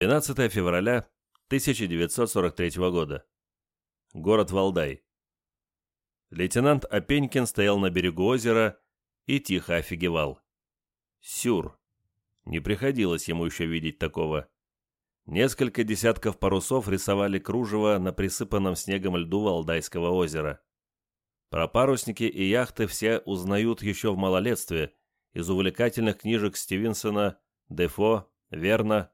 12 февраля 1943 года. Город Валдай. Лейтенант Опенькин стоял на берегу озера и тихо офигевал. Сюр. Не приходилось ему еще видеть такого. Несколько десятков парусов рисовали кружево на присыпанном снегом льду Валдайского озера. Про парусники и яхты все узнают еще в малолетстве из увлекательных книжек Стивенсона, Дефо, Верна,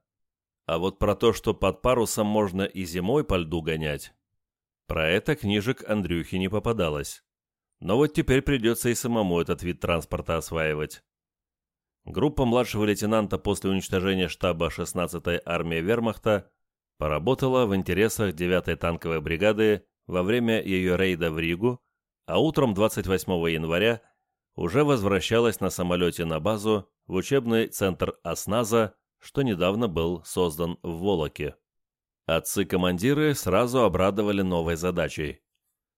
а вот про то, что под парусом можно и зимой по льду гонять, про это книжек Андрюхе не попадалось. Но вот теперь придется и самому этот вид транспорта осваивать. Группа младшего лейтенанта после уничтожения штаба 16-й армии вермахта поработала в интересах 9-й танковой бригады во время ее рейда в Ригу, а утром 28 января уже возвращалась на самолете на базу в учебный центр ОСНАЗа что недавно был создан в Волоке. Отцы-командиры сразу обрадовали новой задачей.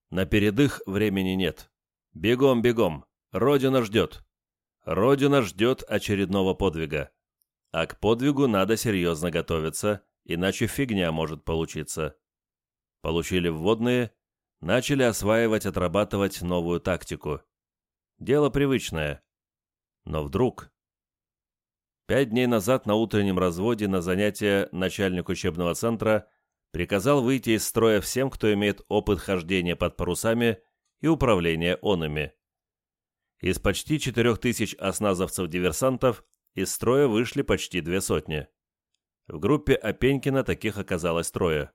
На передых времени нет. Бегом, бегом. Родина ждет. Родина ждет очередного подвига. А к подвигу надо серьезно готовиться, иначе фигня может получиться. Получили вводные, начали осваивать, отрабатывать новую тактику. Дело привычное. Но вдруг Пять дней назад на утреннем разводе на занятия начальник учебного центра приказал выйти из строя всем, кто имеет опыт хождения под парусами и управления онами. Из почти четырех тысяч осназовцев-диверсантов из строя вышли почти две сотни. В группе Опенькина таких оказалось трое.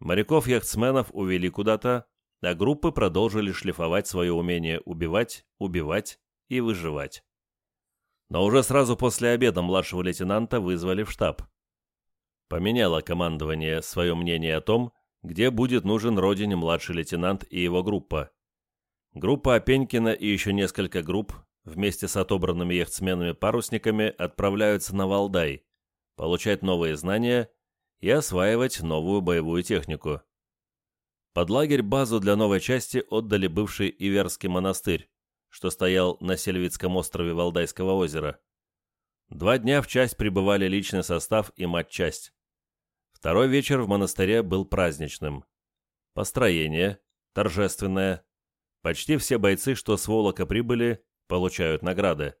Моряков-яхтсменов увели куда-то, а группы продолжили шлифовать свое умение убивать, убивать и выживать но уже сразу после обеда младшего лейтенанта вызвали в штаб. Поменяло командование свое мнение о том, где будет нужен родине младший лейтенант и его группа. Группа Опенькина и еще несколько групп вместе с отобранными яхтсменами-парусниками отправляются на Валдай, получать новые знания и осваивать новую боевую технику. Под лагерь-базу для новой части отдали бывший Иверский монастырь, что стоял на Сельвицком острове Валдайского озера. Два дня в часть пребывали личный состав и матчасть. Второй вечер в монастыре был праздничным. Построение, торжественное. Почти все бойцы, что с Волока прибыли, получают награды.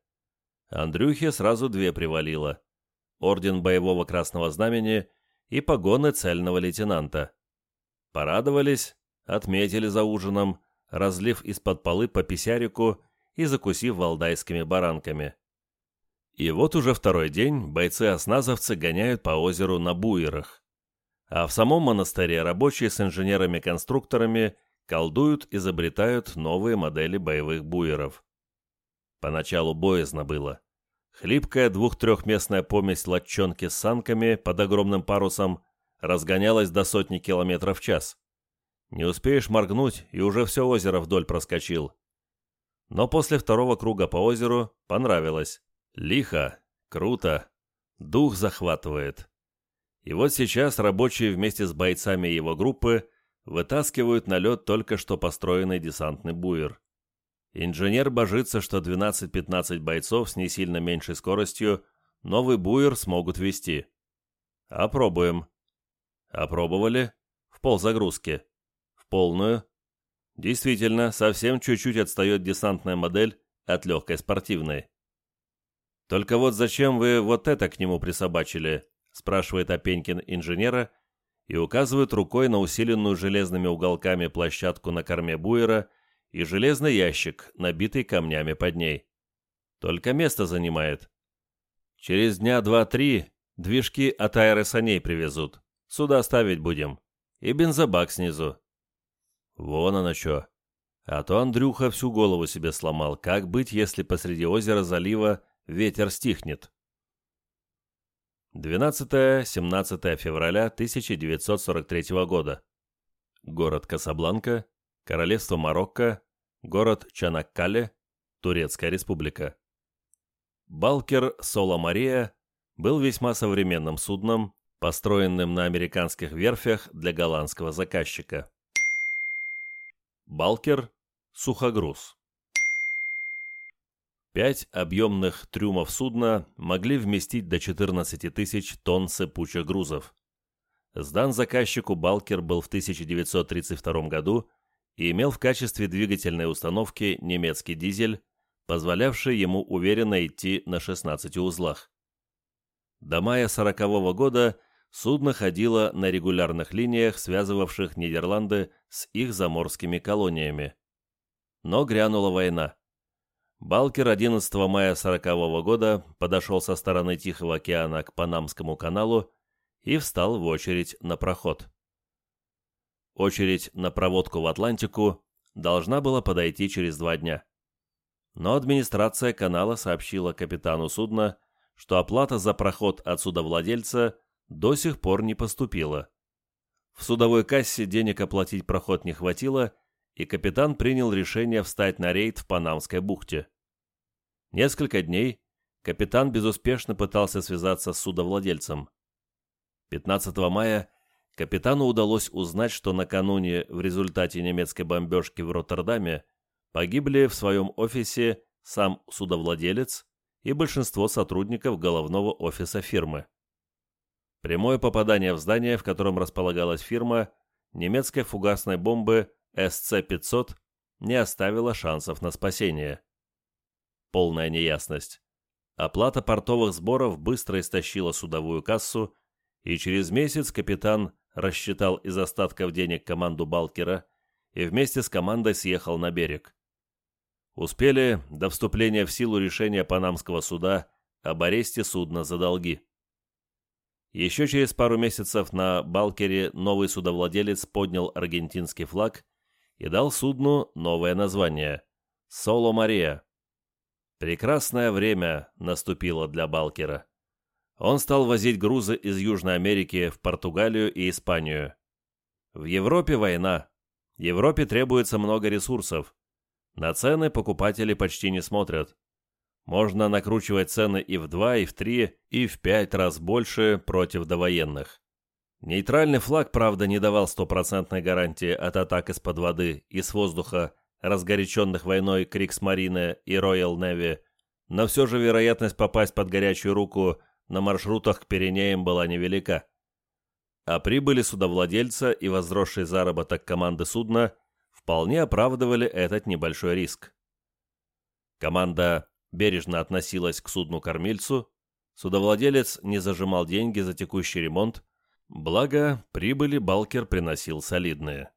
Андрюхе сразу две привалило. Орден Боевого Красного Знамени и погоны цельного лейтенанта. Порадовались, отметили за ужином, разлив из-под полы по писярику и закусив валдайскими баранками. И вот уже второй день бойцы-осназовцы гоняют по озеру на буерах. А в самом монастыре рабочие с инженерами-конструкторами колдуют, изобретают новые модели боевых буеров. Поначалу боязно было. Хлипкая двух-трехместная помесь латчонки с санками под огромным парусом разгонялась до сотни километров в час. Не успеешь моргнуть, и уже все озеро вдоль проскочил. Но после второго круга по озеру понравилось. Лихо, круто, дух захватывает. И вот сейчас рабочие вместе с бойцами его группы вытаскивают на лед только что построенный десантный буер. Инженер божится, что 12-15 бойцов с не сильно меньшей скоростью новый буер смогут вести. Опробуем. Опробовали в ползагрузки полную. Действительно, совсем чуть-чуть отстает десантная модель от легкой спортивной. «Только вот зачем вы вот это к нему присобачили?» спрашивает Опенькин инженера и указывает рукой на усиленную железными уголками площадку на корме буера и железный ящик, набитый камнями под ней. Только место занимает. Через дня два-три движки от аэросаней привезут. Сюда ставить будем. И бензобак снизу. Вон оно что. А то Андрюха всю голову себе сломал. Как быть, если посреди озера залива ветер стихнет? 12-17 февраля 1943 года. Город Касабланка, Королевство Марокко, город Чанаккале, Турецкая республика. Балкер Соло Мария был весьма современным судном, построенным на американских верфях для голландского заказчика. Балкер – сухогруз. Пять объемных трюмов судна могли вместить до 14 тысяч тонн сыпучих грузов. Сдан заказчику «Балкер» был в 1932 году и имел в качестве двигательной установки немецкий дизель, позволявший ему уверенно идти на 16 узлах. До мая 1940 года судно ходило на регулярных линиях, связывавших Нидерланды с их заморскими колониями. Но грянула война. Балкер 11 мая 1940 года подошел со стороны Тихого океана к Панамскому каналу и встал в очередь на проход. Очередь на проводку в Атлантику должна была подойти через два дня. Но администрация канала сообщила капитану судна, что оплата за проход от судовладельца до сих пор не поступила. В судовой кассе денег оплатить проход не хватило, и капитан принял решение встать на рейд в Панамской бухте. Несколько дней капитан безуспешно пытался связаться с судовладельцем. 15 мая капитану удалось узнать, что накануне в результате немецкой бомбежки в Роттердаме погибли в своем офисе сам судовладелец и большинство сотрудников головного офиса фирмы. Прямое попадание в здание, в котором располагалась фирма, немецкой фугасной бомбы СЦ-500 не оставило шансов на спасение. Полная неясность. Оплата портовых сборов быстро истощила судовую кассу, и через месяц капитан рассчитал из остатков денег команду Балкера и вместе с командой съехал на берег. Успели до вступления в силу решения Панамского суда об аресте судна за долги. Еще через пару месяцев на Балкере новый судовладелец поднял аргентинский флаг и дал судну новое название – «Соло Мария». Прекрасное время наступило для Балкера. Он стал возить грузы из Южной Америки в Португалию и Испанию. В Европе война. Европе требуется много ресурсов. На цены покупатели почти не смотрят. Можно накручивать цены и в два, и в три, и в пять раз больше против довоенных. Нейтральный флаг, правда, не давал стопроцентной гарантии от атак из-под воды и с воздуха, разгоряченных войной Криксмарine и Royal Navy, но все же вероятность попасть под горячую руку на маршрутах к Пиренеям была невелика. А прибыли судовладельца и возросший заработок команды судна вполне оправдывали этот небольшой риск. Команда бережно относилась к судну-кормильцу, судовладелец не зажимал деньги за текущий ремонт, благо прибыли Балкер приносил солидные.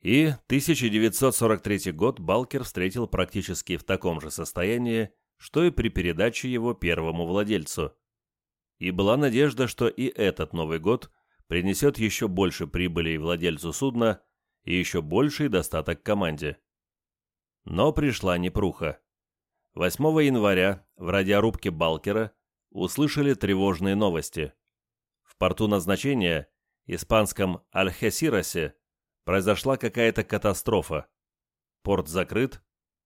И 1943 год Балкер встретил практически в таком же состоянии, что и при передаче его первому владельцу. И была надежда, что и этот Новый год принесет еще больше прибыли владельцу судна и еще больший достаток команде. Но пришла непруха. 8 января в радиорубке Балкера услышали тревожные новости. В порту назначения, испанском Альхесиросе, произошла какая-то катастрофа. Порт закрыт,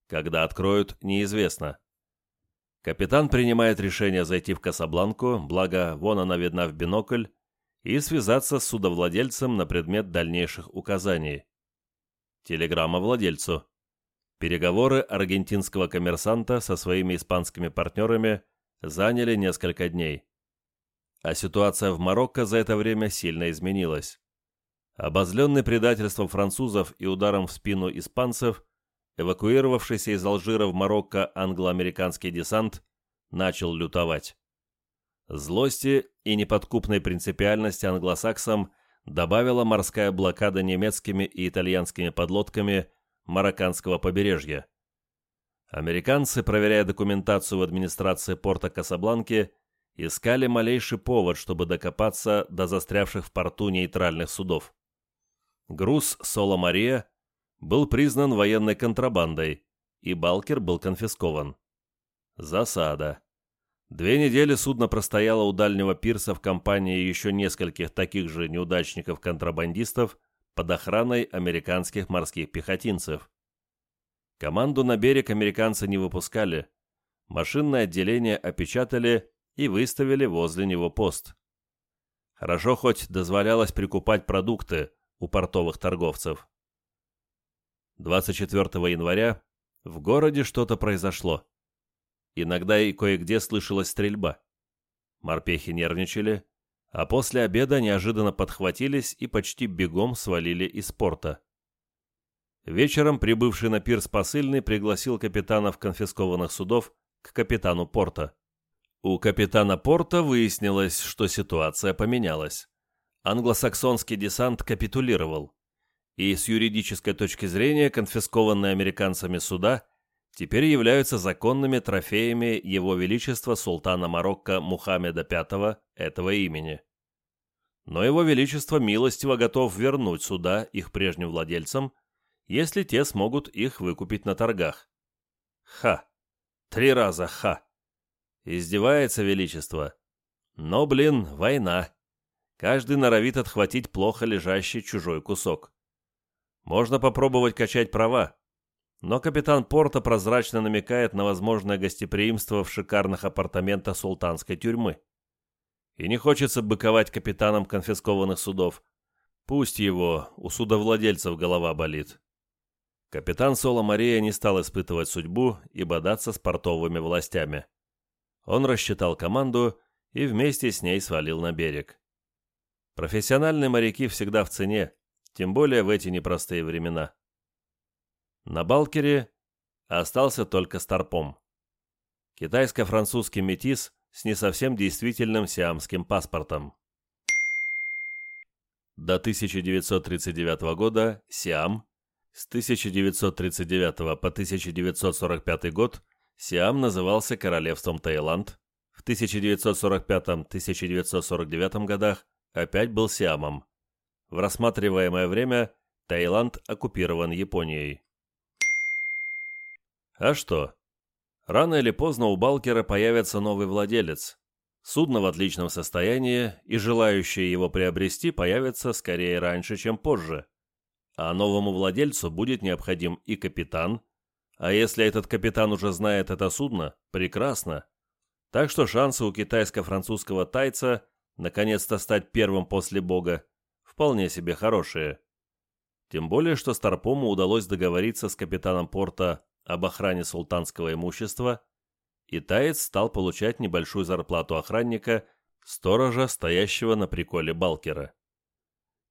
когда откроют, неизвестно. Капитан принимает решение зайти в Касабланку, благо вон она видна в бинокль, и связаться с судовладельцем на предмет дальнейших указаний. Телеграмма владельцу. Переговоры аргентинского коммерсанта со своими испанскими партнерами заняли несколько дней. А ситуация в Марокко за это время сильно изменилась. Обозленный предательством французов и ударом в спину испанцев, эвакуировавшийся из Алжира в Марокко англо-американский десант начал лютовать. Злости и неподкупной принципиальности англосаксам добавила морская блокада немецкими и итальянскими подлодками марокканского побережья. Американцы, проверяя документацию в администрации порта Касабланки, искали малейший повод, чтобы докопаться до застрявших в порту нейтральных судов. Груз «Соло Мария» был признан военной контрабандой, и Балкер был конфискован. Засада. Две недели судно простояло у дальнего пирса в компании еще нескольких таких же неудачников-контрабандистов под охраной американских морских пехотинцев. Команду на берег американцы не выпускали. Машинное отделение опечатали и выставили возле него пост. Хорошо хоть дозволялось прикупать продукты у портовых торговцев. 24 января в городе что-то произошло. Иногда и кое-где слышалась стрельба. Морпехи нервничали, а после обеда неожиданно подхватились и почти бегом свалили из порта. Вечером прибывший на пирс посыльный пригласил капитанов конфискованных судов к капитану порта. У капитана порта выяснилось, что ситуация поменялась. Англосаксонский десант капитулировал, и с юридической точки зрения конфискованные американцами суда теперь являются законными трофеями Его Величества Султана Марокко Мухаммеда V этого имени. Но Его Величество милостиво готов вернуть суда их прежним владельцам, если те смогут их выкупить на торгах. Ха! Три раза ха! Издевается Величество. Но, блин, война. Каждый норовит отхватить плохо лежащий чужой кусок. Можно попробовать качать права, но капитан порта прозрачно намекает на возможное гостеприимство в шикарных апартаментах султанской тюрьмы. И не хочется быковать капитаном конфискованных судов. Пусть его, у судовладельцев голова болит. Капитан Соло Мария не стал испытывать судьбу и бодаться с портовыми властями. Он рассчитал команду и вместе с ней свалил на берег. Профессиональные моряки всегда в цене, тем более в эти непростые времена. На Балкере остался только Старпом. Китайско-французский метис с не совсем действительным сиамским паспортом. До 1939 года Сиам, с 1939 по 1945 год Сиам назывался Королевством Таиланд, в 1945-1949 годах опять был Сиамом. В рассматриваемое время Таиланд оккупирован Японией. А что? Рано или поздно у Балкера появится новый владелец. Судно в отличном состоянии, и желающие его приобрести появятся скорее раньше, чем позже. А новому владельцу будет необходим и капитан, а если этот капитан уже знает это судно, прекрасно. Так что шансы у китайско-французского тайца наконец-то стать первым после бога вполне себе хорошие. Тем более, что Старпому удалось договориться с капитаном порта об охране султанского имущества, и таец стал получать небольшую зарплату охранника, сторожа, стоящего на приколе Балкера.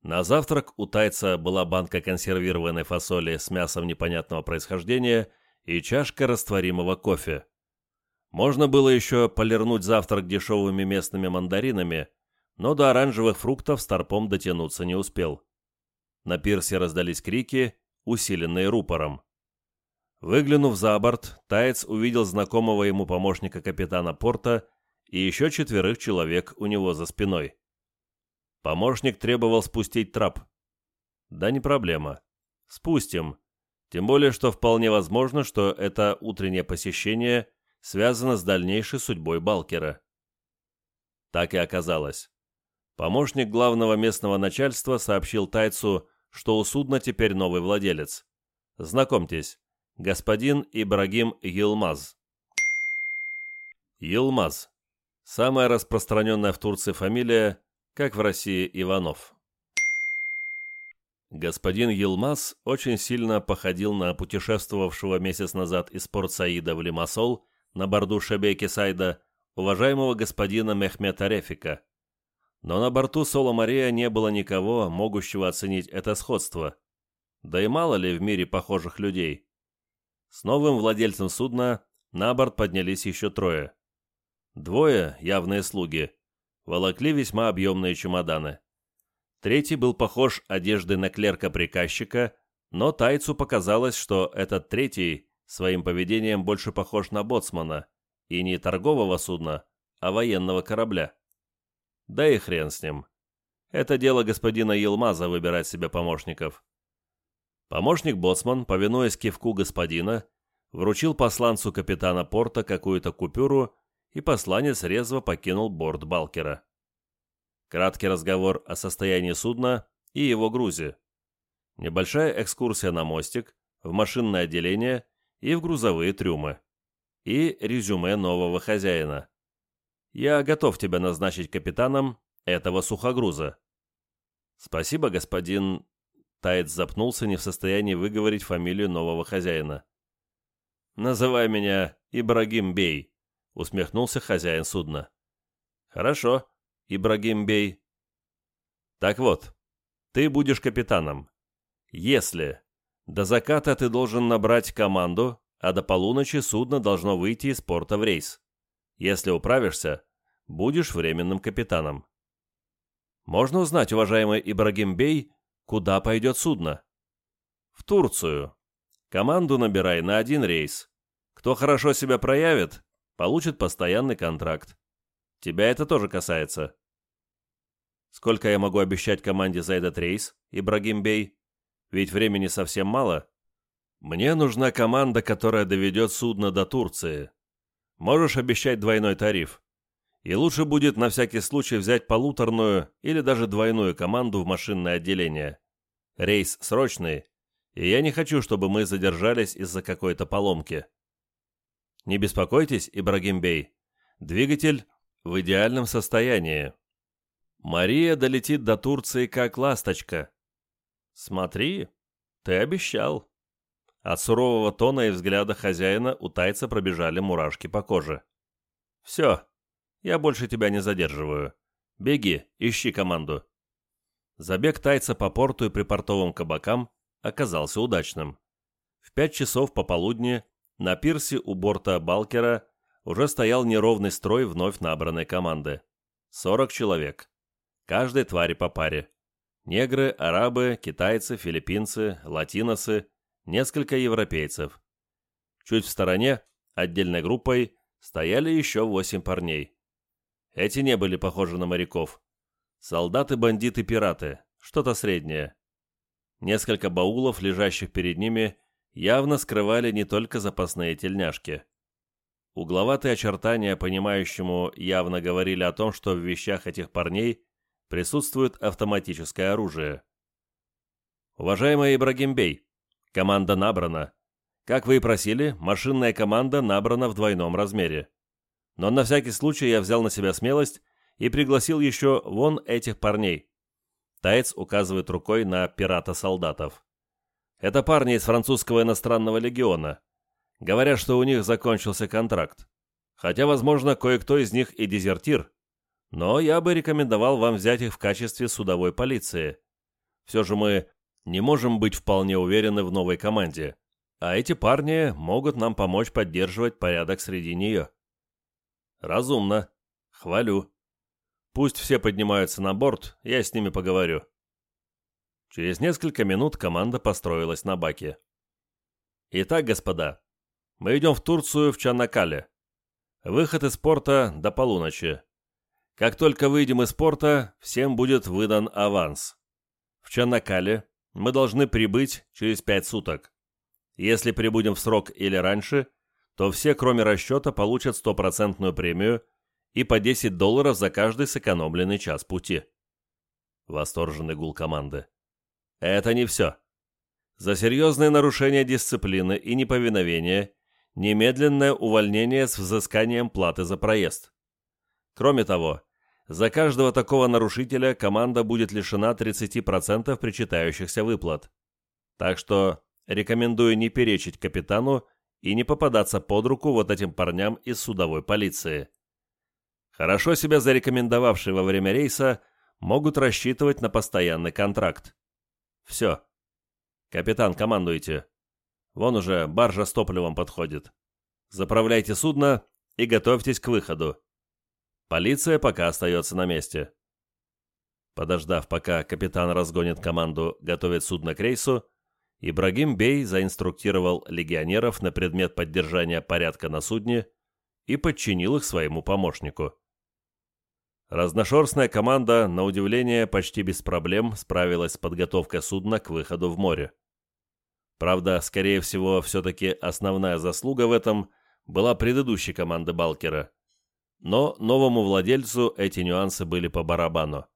На завтрак у тайца была банка консервированной фасоли с мясом непонятного происхождения и чашка растворимого кофе. Можно было еще полирнуть завтрак дешевыми местными мандаринами, но до оранжевых фруктов Старпом дотянуться не успел. На пирсе раздались крики, усиленные рупором. Выглянув за борт, Таец увидел знакомого ему помощника капитана порта и еще четверых человек у него за спиной. Помощник требовал спустить трап. Да не проблема. Спустим. Тем более, что вполне возможно, что это утреннее посещение связано с дальнейшей судьбой Балкера. Так и оказалось. Помощник главного местного начальства сообщил Тайцу, что у судна теперь новый владелец. Знакомьтесь, господин Ибрагим Йилмаз. Йилмаз. Самая распространенная в Турции фамилия, как в России Иванов. Господин Йилмаз очень сильно походил на путешествовавшего месяц назад из порт Саида в Лимассол на борту Шебеки Сайда уважаемого господина Мехмета Рефика. Но на борту Соло Мария не было никого, могущего оценить это сходство. Да и мало ли в мире похожих людей. С новым владельцем судна на борт поднялись еще трое. Двое, явные слуги, волокли весьма объемные чемоданы. Третий был похож одеждой на клерка-приказчика, но тайцу показалось, что этот третий своим поведением больше похож на боцмана, и не торгового судна, а военного корабля. Да и хрен с ним. Это дело господина Елмаза выбирать себе помощников. Помощник-боцман, повинуясь кивку господина, вручил посланцу капитана порта какую-то купюру и посланец резво покинул борт Балкера. Краткий разговор о состоянии судна и его грузе. Небольшая экскурсия на мостик, в машинное отделение и в грузовые трюмы. И резюме нового хозяина. Я готов тебя назначить капитаном этого сухогруза. Спасибо, господин... Таец запнулся, не в состоянии выговорить фамилию нового хозяина. «Называй меня Ибрагим Бей», усмехнулся хозяин судна. Хорошо, Ибрагим Бей. Так вот, ты будешь капитаном. Если до заката ты должен набрать команду, а до полуночи судно должно выйти из порта в рейс. Если управишься, будешь временным капитаном. Можно узнать, уважаемый Ибрагим Бей, куда пойдет судно? В Турцию. Команду набирай на один рейс. Кто хорошо себя проявит, получит постоянный контракт. Тебя это тоже касается. Сколько я могу обещать команде за этот рейс, Ибрагим Бей? Ведь времени совсем мало. Мне нужна команда, которая доведет судно до Турции. Можешь обещать двойной тариф. И лучше будет на всякий случай взять полуторную или даже двойную команду в машинное отделение. Рейс срочный, и я не хочу, чтобы мы задержались из-за какой-то поломки. Не беспокойтесь, Ибрагим Бей. Двигатель в идеальном состоянии. Мария долетит до Турции как ласточка. Смотри, ты обещал. От сурового тона и взгляда хозяина у тайца пробежали мурашки по коже. Все, я больше тебя не задерживаю. Беги, ищи команду. Забег тайца по порту и припортовым кабакам оказался удачным. В пять часов пополудни на пирсе у борта Балкера уже стоял неровный строй вновь набранной команды. 40 человек. Каждой твари по паре. Негры, арабы, китайцы, филиппинцы, латиносы, несколько европейцев. Чуть в стороне, отдельной группой, стояли еще восемь парней. Эти не были похожи на моряков. Солдаты-бандиты-пираты, что-то среднее. Несколько баулов, лежащих перед ними, явно скрывали не только запасные тельняшки. Угловатые очертания понимающему явно говорили о том, что в вещах этих парней присутствует автоматическое оружие. «Уважаемый Ибрагим Бей, команда набрана. Как вы и просили, машинная команда набрана в двойном размере. Но на всякий случай я взял на себя смелость и пригласил еще вон этих парней». Таец указывает рукой на пирата-солдатов. Это парни из французского иностранного легиона. Говорят, что у них закончился контракт. Хотя, возможно, кое-кто из них и дезертир. Но я бы рекомендовал вам взять их в качестве судовой полиции. Все же мы не можем быть вполне уверены в новой команде. А эти парни могут нам помочь поддерживать порядок среди нее. Разумно. Хвалю. Пусть все поднимаются на борт, я с ними поговорю. Через несколько минут команда построилась на баке. Итак, господа, мы идем в Турцию в Чанакале. Выход из порта до полуночи. Как только выйдем из порта, всем будет выдан аванс. В Чанакале мы должны прибыть через пять суток. Если прибудем в срок или раньше, то все, кроме расчета, получат стопроцентную премию и по 10 долларов за каждый сэкономленный час пути. Восторженный гул команды. Это не все. За серьезное нарушение дисциплины и неповиновение немедленное увольнение с взысканием платы за проезд. Кроме того, за каждого такого нарушителя команда будет лишена 30% причитающихся выплат. Так что рекомендую не перечить капитану и не попадаться под руку вот этим парням из судовой полиции. Хорошо себя зарекомендовавшие во время рейса могут рассчитывать на постоянный контракт. Все. Капитан, командуйте. Вон уже баржа с топливом подходит. Заправляйте судно и готовьтесь к выходу. Полиция пока остается на месте. Подождав, пока капитан разгонит команду готовить судно к рейсу, Ибрагим Бей заинструктировал легионеров на предмет поддержания порядка на судне и подчинил их своему помощнику. Разношерстная команда, на удивление, почти без проблем справилась с подготовкой судна к выходу в море. Правда, скорее всего, все-таки основная заслуга в этом была предыдущей команды Балкера. Но новому владельцу эти нюансы были по барабану.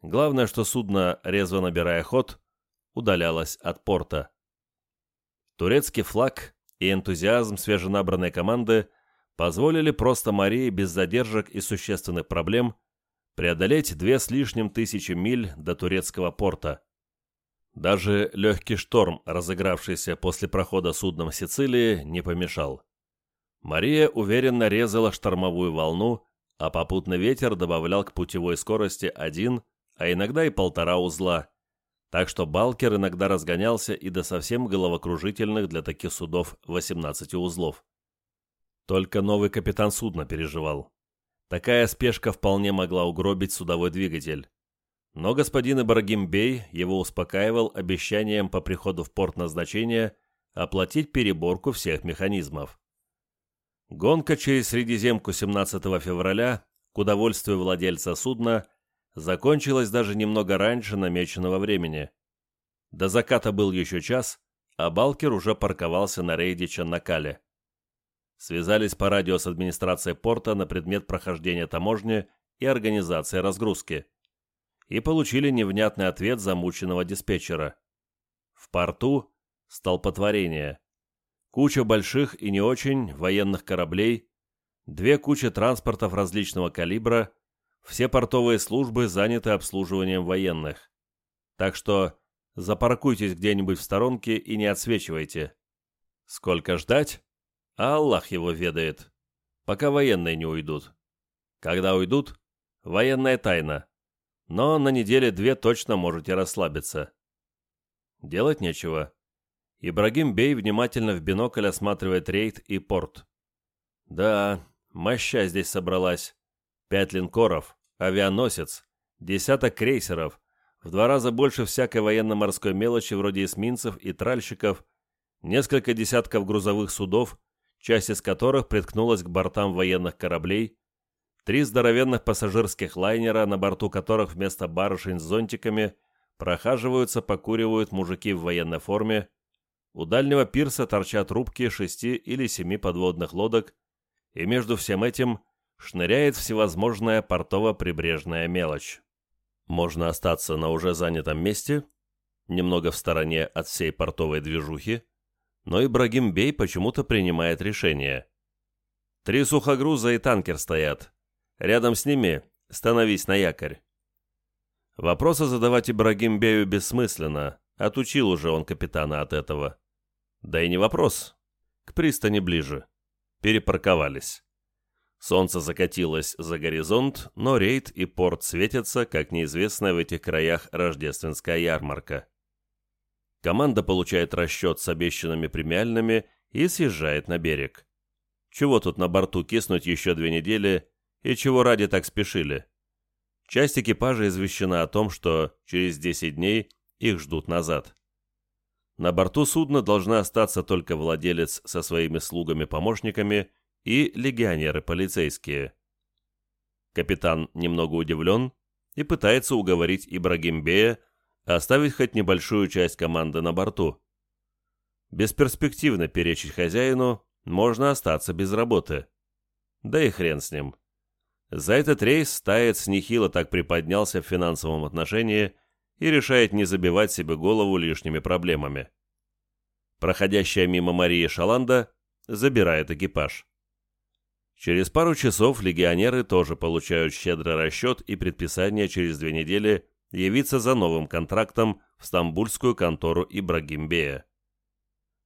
Главное, что судно, резво набирая ход, удалялось от порта. Турецкий флаг и энтузиазм свеженабранной команды позволили просто Марии без задержек и существенных проблем преодолеть две с лишним тысячи миль до турецкого порта. Даже легкий шторм, разыгравшийся после прохода судном Сицилии, не помешал. Мария уверенно резала штормовую волну, а попутный ветер добавлял к путевой скорости один, а иногда и полтора узла, так что Балкер иногда разгонялся и до совсем головокружительных для таких судов 18 узлов. Только новый капитан судна переживал. Такая спешка вполне могла угробить судовой двигатель. Но господин Ибрагим его успокаивал обещанием по приходу в порт назначения оплатить переборку всех механизмов. Гонка через Средиземку 17 февраля, к удовольствию владельца судна, закончилась даже немного раньше намеченного времени. До заката был еще час, а Балкер уже парковался на рейде Чаннакале. Связались по радио с администрацией порта на предмет прохождения таможни и организации разгрузки. И получили невнятный ответ замученного диспетчера. В порту столпотворение. Куча больших и не очень военных кораблей, две кучи транспортов различного калибра, все портовые службы заняты обслуживанием военных. Так что запаркуйтесь где-нибудь в сторонке и не отсвечивайте. Сколько ждать? А Аллах его ведает. Пока военные не уйдут. Когда уйдут, военная тайна. Но на неделе две точно можете расслабиться. Делать нечего. Ибрагим Бей внимательно в бинокль осматривает рейд и порт. Да, моща здесь собралась. Пять линкоров, авианосец, десяток крейсеров, в два раза больше всякой военно-морской мелочи вроде эсминцев и тральщиков, несколько десятков грузовых судов часть из которых приткнулась к бортам военных кораблей, три здоровенных пассажирских лайнера, на борту которых вместо барышень с зонтиками прохаживаются, покуривают мужики в военной форме, у дальнего пирса торчат рубки шести или семи подводных лодок, и между всем этим шныряет всевозможная портово-прибрежная мелочь. Можно остаться на уже занятом месте, немного в стороне от всей портовой движухи, но Ибрагим Бей почему-то принимает решение. Три сухогруза и танкер стоят. Рядом с ними становись на якорь. Вопросы задавать Ибрагим Бею бессмысленно, отучил уже он капитана от этого. Да и не вопрос. К пристани ближе. Перепарковались. Солнце закатилось за горизонт, но рейд и порт светятся, как неизвестная в этих краях рождественская ярмарка. Команда получает расчет с обещанными премиальными и съезжает на берег. Чего тут на борту киснуть еще две недели и чего ради так спешили? Часть экипажа извещена о том, что через 10 дней их ждут назад. На борту судна должны остаться только владелец со своими слугами-помощниками и легионеры-полицейские. Капитан немного удивлен и пытается уговорить Ибрагимбея оставить хоть небольшую часть команды на борту. Бесперспективно перечить хозяину, можно остаться без работы. Да и хрен с ним. За этот рейс Таец нехило так приподнялся в финансовом отношении и решает не забивать себе голову лишними проблемами. Проходящая мимо Марии Шаланда забирает экипаж. Через пару часов легионеры тоже получают щедрый расчет и предписание через две недели явиться за новым контрактом в стамбульскую контору Ибрагимбея.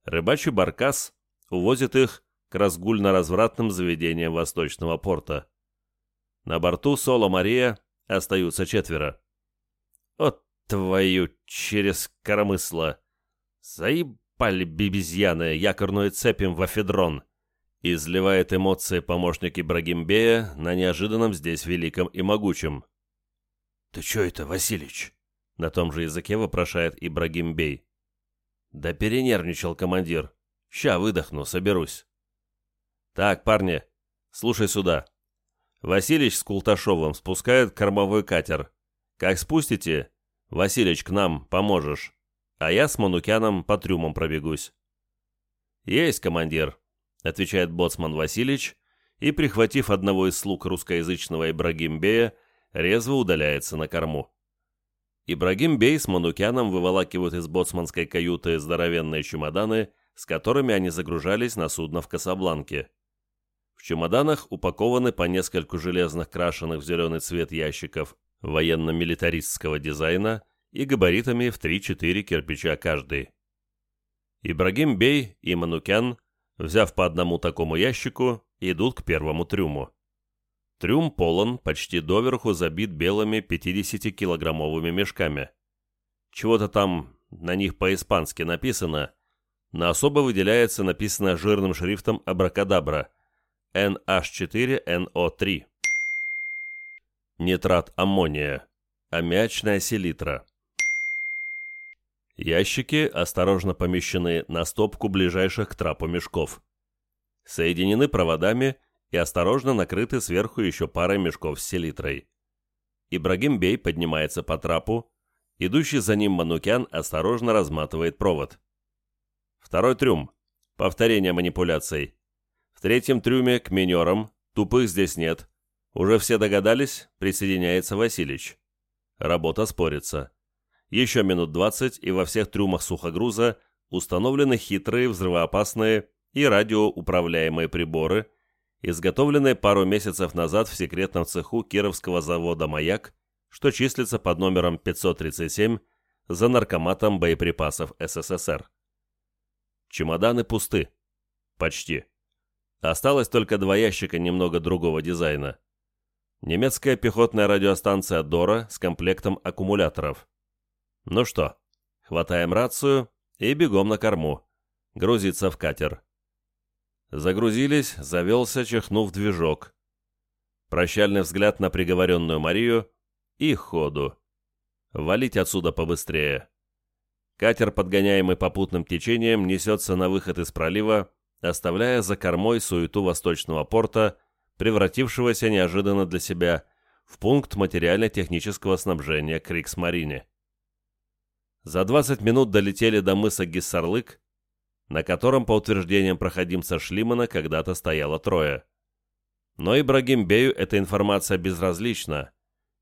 Рыбачий баркас увозит их к разгульно-развратным заведениям Восточного порта. На борту Соло Мария остаются четверо. «От твою через коромысло! Заебали бибизьяны якорную цепим в афедрон!» Изливает эмоции помощник Ибрагимбея на неожиданном здесь великом и могучем. «Ты чё это, Василич?» На том же языке вопрошает Ибрагим Бей. «Да перенервничал командир. Ща выдохну, соберусь». «Так, парни, слушай сюда. Василич с Култашовым спускают кормовой катер. Как спустите, Василич, к нам поможешь, а я с Манукяном по трюмам пробегусь». «Есть, командир», — отвечает боцман Василич, и, прихватив одного из слуг русскоязычного Ибрагимбея, резво удаляется на корму. Ибрагим Бей с Манукяном выволакивают из боцманской каюты здоровенные чемоданы, с которыми они загружались на судно в Касабланке. В чемоданах упакованы по нескольку железных крашеных в зеленый цвет ящиков военно-милитаристского дизайна и габаритами в 3-4 кирпича каждый. Ибрагим Бей и Манукян Взяв по одному такому ящику, идут к первому трюму. Трюм полон, почти доверху забит белыми 50-килограммовыми мешками. Чего-то там на них по-испански написано, но особо выделяется написано жирным шрифтом абракадабра NH4NO3. Нитрат аммония. Аммиачная селитра. Ящики осторожно помещены на стопку ближайших к трапу мешков. Соединены проводами и осторожно накрыты сверху еще парой мешков с селитрой. Ибрагим Бей поднимается по трапу, идущий за ним Манукян осторожно разматывает провод. Второй трюм. Повторение манипуляций. В третьем трюме к минерам, тупых здесь нет. Уже все догадались, присоединяется Василич. Работа спорится. Еще минут 20, и во всех трюмах сухогруза установлены хитрые, взрывоопасные и радиоуправляемые приборы, изготовленные пару месяцев назад в секретном цеху Кировского завода «Маяк», что числится под номером 537 за наркоматом боеприпасов СССР. Чемоданы пусты. Почти. Осталось только два ящика немного другого дизайна. Немецкая пехотная радиостанция «Дора» с комплектом аккумуляторов. Ну что, хватаем рацию и бегом на корму. Грузиться в катер. Загрузились, завелся, чихнув движок. Прощальный взгляд на приговоренную Марию и ходу. Валить отсюда побыстрее. Катер, подгоняемый попутным течением, несется на выход из пролива, оставляя за кормой суету восточного порта, превратившегося неожиданно для себя в пункт материально-технического снабжения Крикс-Марине. За 20 минут долетели до мыса Гиссарлык, на котором, по утверждениям проходимца Шлимана, когда-то стояло трое. Но Ибрагим Бею эта информация безразлична.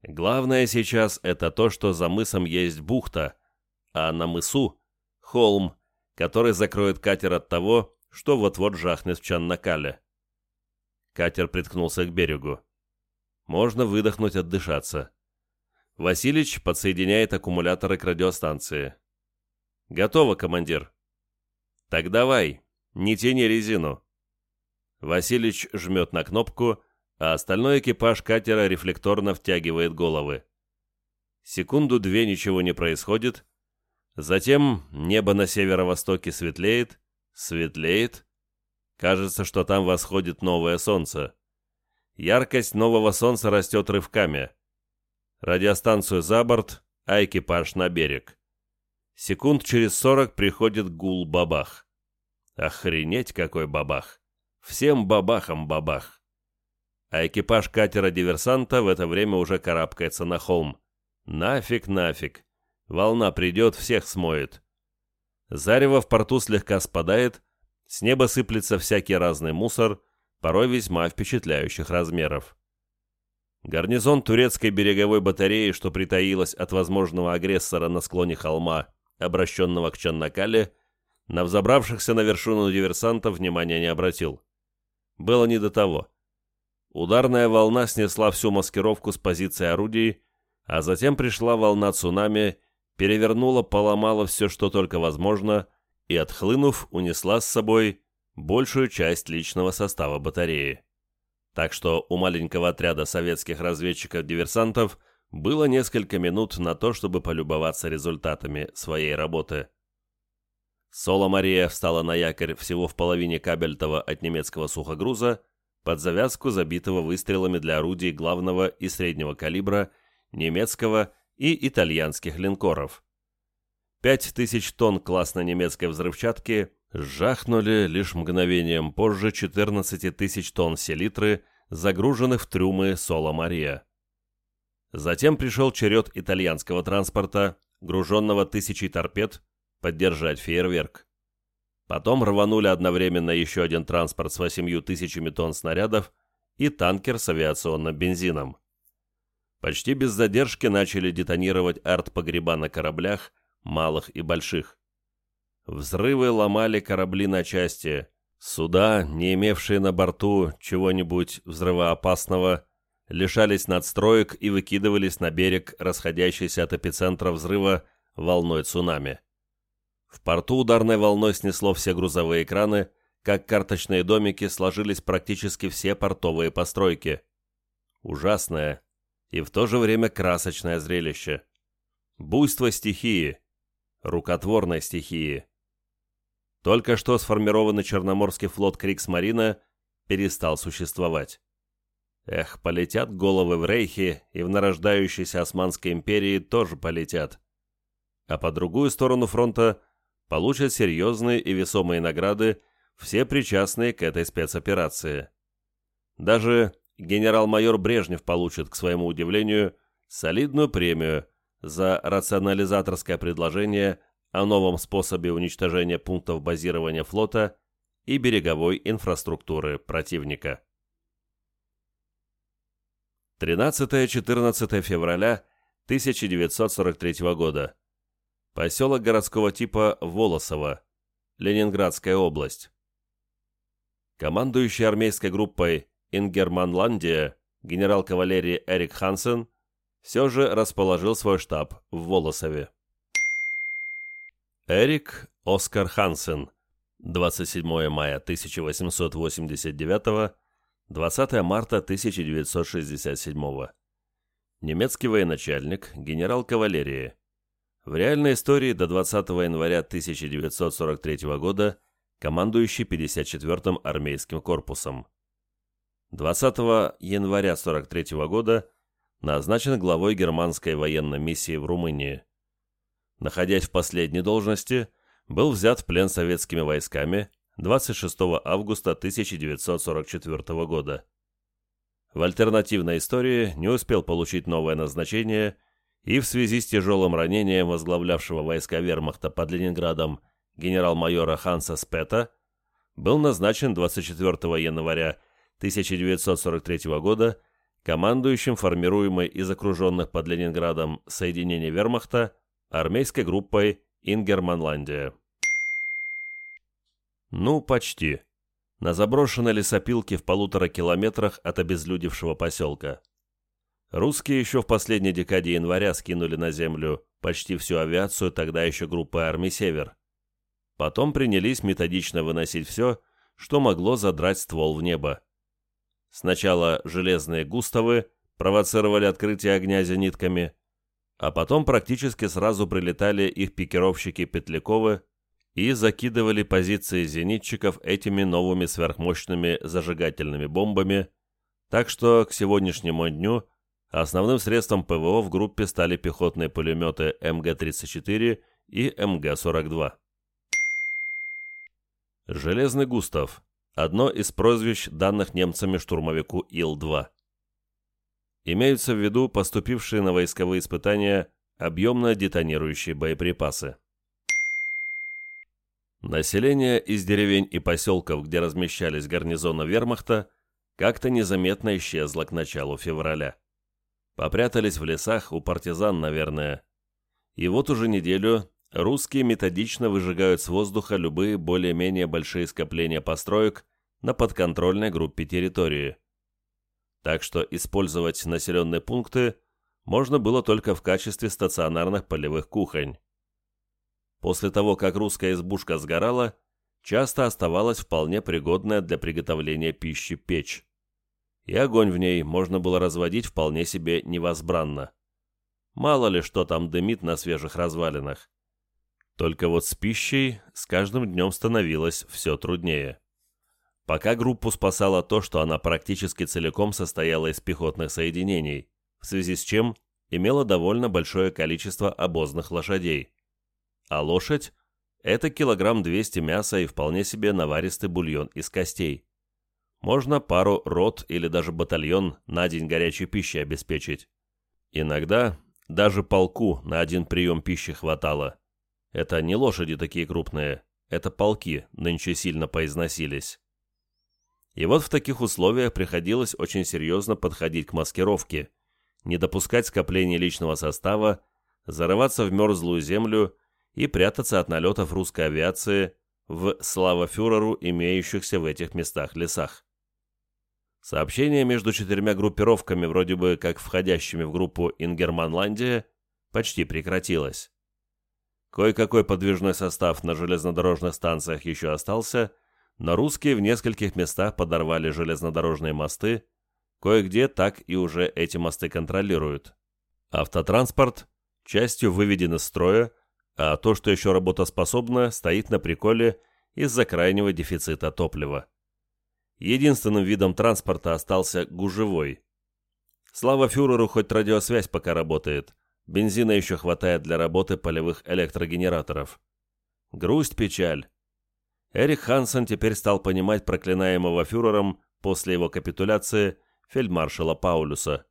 Главное сейчас это то, что за мысом есть бухта, а на мысу — холм, который закроет катер от того, что вот-вот жахнет в Чаннакале. Катер приткнулся к берегу. Можно выдохнуть, отдышаться. Василич подсоединяет аккумуляторы к радиостанции. «Готово, командир». «Так давай, не тяни резину». Василич жмет на кнопку, а остальной экипаж катера рефлекторно втягивает головы. Секунду-две ничего не происходит. Затем небо на северо-востоке светлеет, светлеет. Кажется, что там восходит новое солнце. Яркость нового солнца растет рывками радиостанцию за борт, а экипаж на берег. Секунд через сорок приходит гул-бабах. Охренеть какой бабах! Всем бабахам бабах! А экипаж катера-диверсанта в это время уже карабкается на холм. Нафиг, нафиг! Волна придет, всех смоет. Зарево в порту слегка спадает, с неба сыплется всякий разный мусор, порой весьма впечатляющих размеров. Гарнизон турецкой береговой батареи, что притаилась от возможного агрессора на склоне холма, обращенного к Чаннакале, на взобравшихся на вершину диверсантов внимания не обратил. Было не до того. Ударная волна снесла всю маскировку с позиции орудий, а затем пришла волна цунами, перевернула, поломала все, что только возможно, и, отхлынув, унесла с собой большую часть личного состава батареи так что у маленького отряда советских разведчиков-диверсантов было несколько минут на то, чтобы полюбоваться результатами своей работы. Соло Мария встала на якорь всего в половине кабельтова от немецкого сухогруза под завязку забитого выстрелами для орудий главного и среднего калибра немецкого и итальянских линкоров. Пять тысяч тонн классной немецкой взрывчатки Жахнули лишь мгновением позже 14 тысяч тонн селитры, загруженных в трюмы Соло-Мария. Затем пришел черед итальянского транспорта, груженного тысячей торпед, поддержать фейерверк. Потом рванули одновременно еще один транспорт с восемью тысячами тонн снарядов и танкер с авиационным бензином. Почти без задержки начали детонировать арт-погреба на кораблях, малых и больших. Взрывы ломали корабли на части. Суда, не имевшие на борту чего-нибудь взрывоопасного, лишались надстроек и выкидывались на берег, расходящийся от эпицентра взрыва волной цунами. В порту ударной волной снесло все грузовые краны, как карточные домики сложились практически все портовые постройки. Ужасное и в то же время красочное зрелище. Буйство стихии, рукотворной стихии. Только что сформированный Черноморский флот Криксмарина перестал существовать. Эх, полетят головы в Рейхе и в нарождающейся Османской империи тоже полетят. А по другую сторону фронта получат серьезные и весомые награды все причастные к этой спецоперации. Даже генерал-майор Брежнев получит, к своему удивлению, солидную премию за рационализаторское предложение о новом способе уничтожения пунктов базирования флота и береговой инфраструктуры противника. 13-14 февраля 1943 года. Поселок городского типа Волосово, Ленинградская область. Командующий армейской группой Ингерманландия генерал кавалерии Эрик Хансен все же расположил свой штаб в Волосове. Эрик Оскар Хансен, 27 мая 1889 20 марта 1967 Немецкий военачальник, генерал кавалерии. В реальной истории до 20 января 1943 года командующий 54-м армейским корпусом. 20 января 1943 года назначен главой германской военной миссии в Румынии. Находясь в последней должности, был взят в плен советскими войсками 26 августа 1944 года. В альтернативной истории не успел получить новое назначение и в связи с тяжелым ранением возглавлявшего войска вермахта под Ленинградом генерал-майора Ханса Спета был назначен 24 января 1943 года командующим формируемой из окруженных под Ленинградом соединений вермахта армейской группой Ингерманландия. Ну, почти. На заброшенной лесопилке в полутора километрах от обезлюдевшего поселка. Русские еще в последней декаде января скинули на землю почти всю авиацию тогда еще группы армий «Север». Потом принялись методично выносить все, что могло задрать ствол в небо. Сначала железные густавы провоцировали открытие огня зенитками, а потом практически сразу прилетали их пикировщики Петляковы и закидывали позиции зенитчиков этими новыми сверхмощными зажигательными бомбами, так что к сегодняшнему дню основным средством ПВО в группе стали пехотные пулеметы МГ-34 и МГ-42. Железный Густав – одно из прозвищ данных немцами штурмовику Ил-2. Имеются в виду поступившие на войсковые испытания объемно детонирующие боеприпасы. Население из деревень и поселков, где размещались гарнизоны вермахта, как-то незаметно исчезло к началу февраля. Попрятались в лесах у партизан, наверное. И вот уже неделю русские методично выжигают с воздуха любые более-менее большие скопления построек на подконтрольной группе территории. Так что использовать населенные пункты можно было только в качестве стационарных полевых кухонь. После того, как русская избушка сгорала, часто оставалась вполне пригодная для приготовления пищи печь. И огонь в ней можно было разводить вполне себе невозбранно. Мало ли что там дымит на свежих развалинах. Только вот с пищей с каждым днем становилось все труднее. Пока группу спасало то, что она практически целиком состояла из пехотных соединений, в связи с чем имела довольно большое количество обозных лошадей а лошадь – это килограмм 200 мяса и вполне себе наваристый бульон из костей. Можно пару рот или даже батальон на день горячей пищи обеспечить. Иногда даже полку на один прием пищи хватало. Это не лошади такие крупные, это полки нынче сильно поизносились. И вот в таких условиях приходилось очень серьезно подходить к маскировке, не допускать скопления личного состава, зарываться в мерзлую землю и прятаться от налетов русской авиации в слава фюреру имеющихся в этих местах лесах. Сообщение между четырьмя группировками, вроде бы как входящими в группу Ингерманландия, почти прекратилось. Кое-какой подвижной состав на железнодорожных станциях еще остался, но русские в нескольких местах подорвали железнодорожные мосты, кое-где так и уже эти мосты контролируют. Автотранспорт частью выведен из строя, а то, что еще работоспособно, стоит на приколе из-за крайнего дефицита топлива. Единственным видом транспорта остался гужевой. Слава фюреру, хоть радиосвязь пока работает. Бензина еще хватает для работы полевых электрогенераторов. Грусть, печаль. Эрик Хансен теперь стал понимать проклинаемого фюрером после его капитуляции фельдмаршала Паулюса.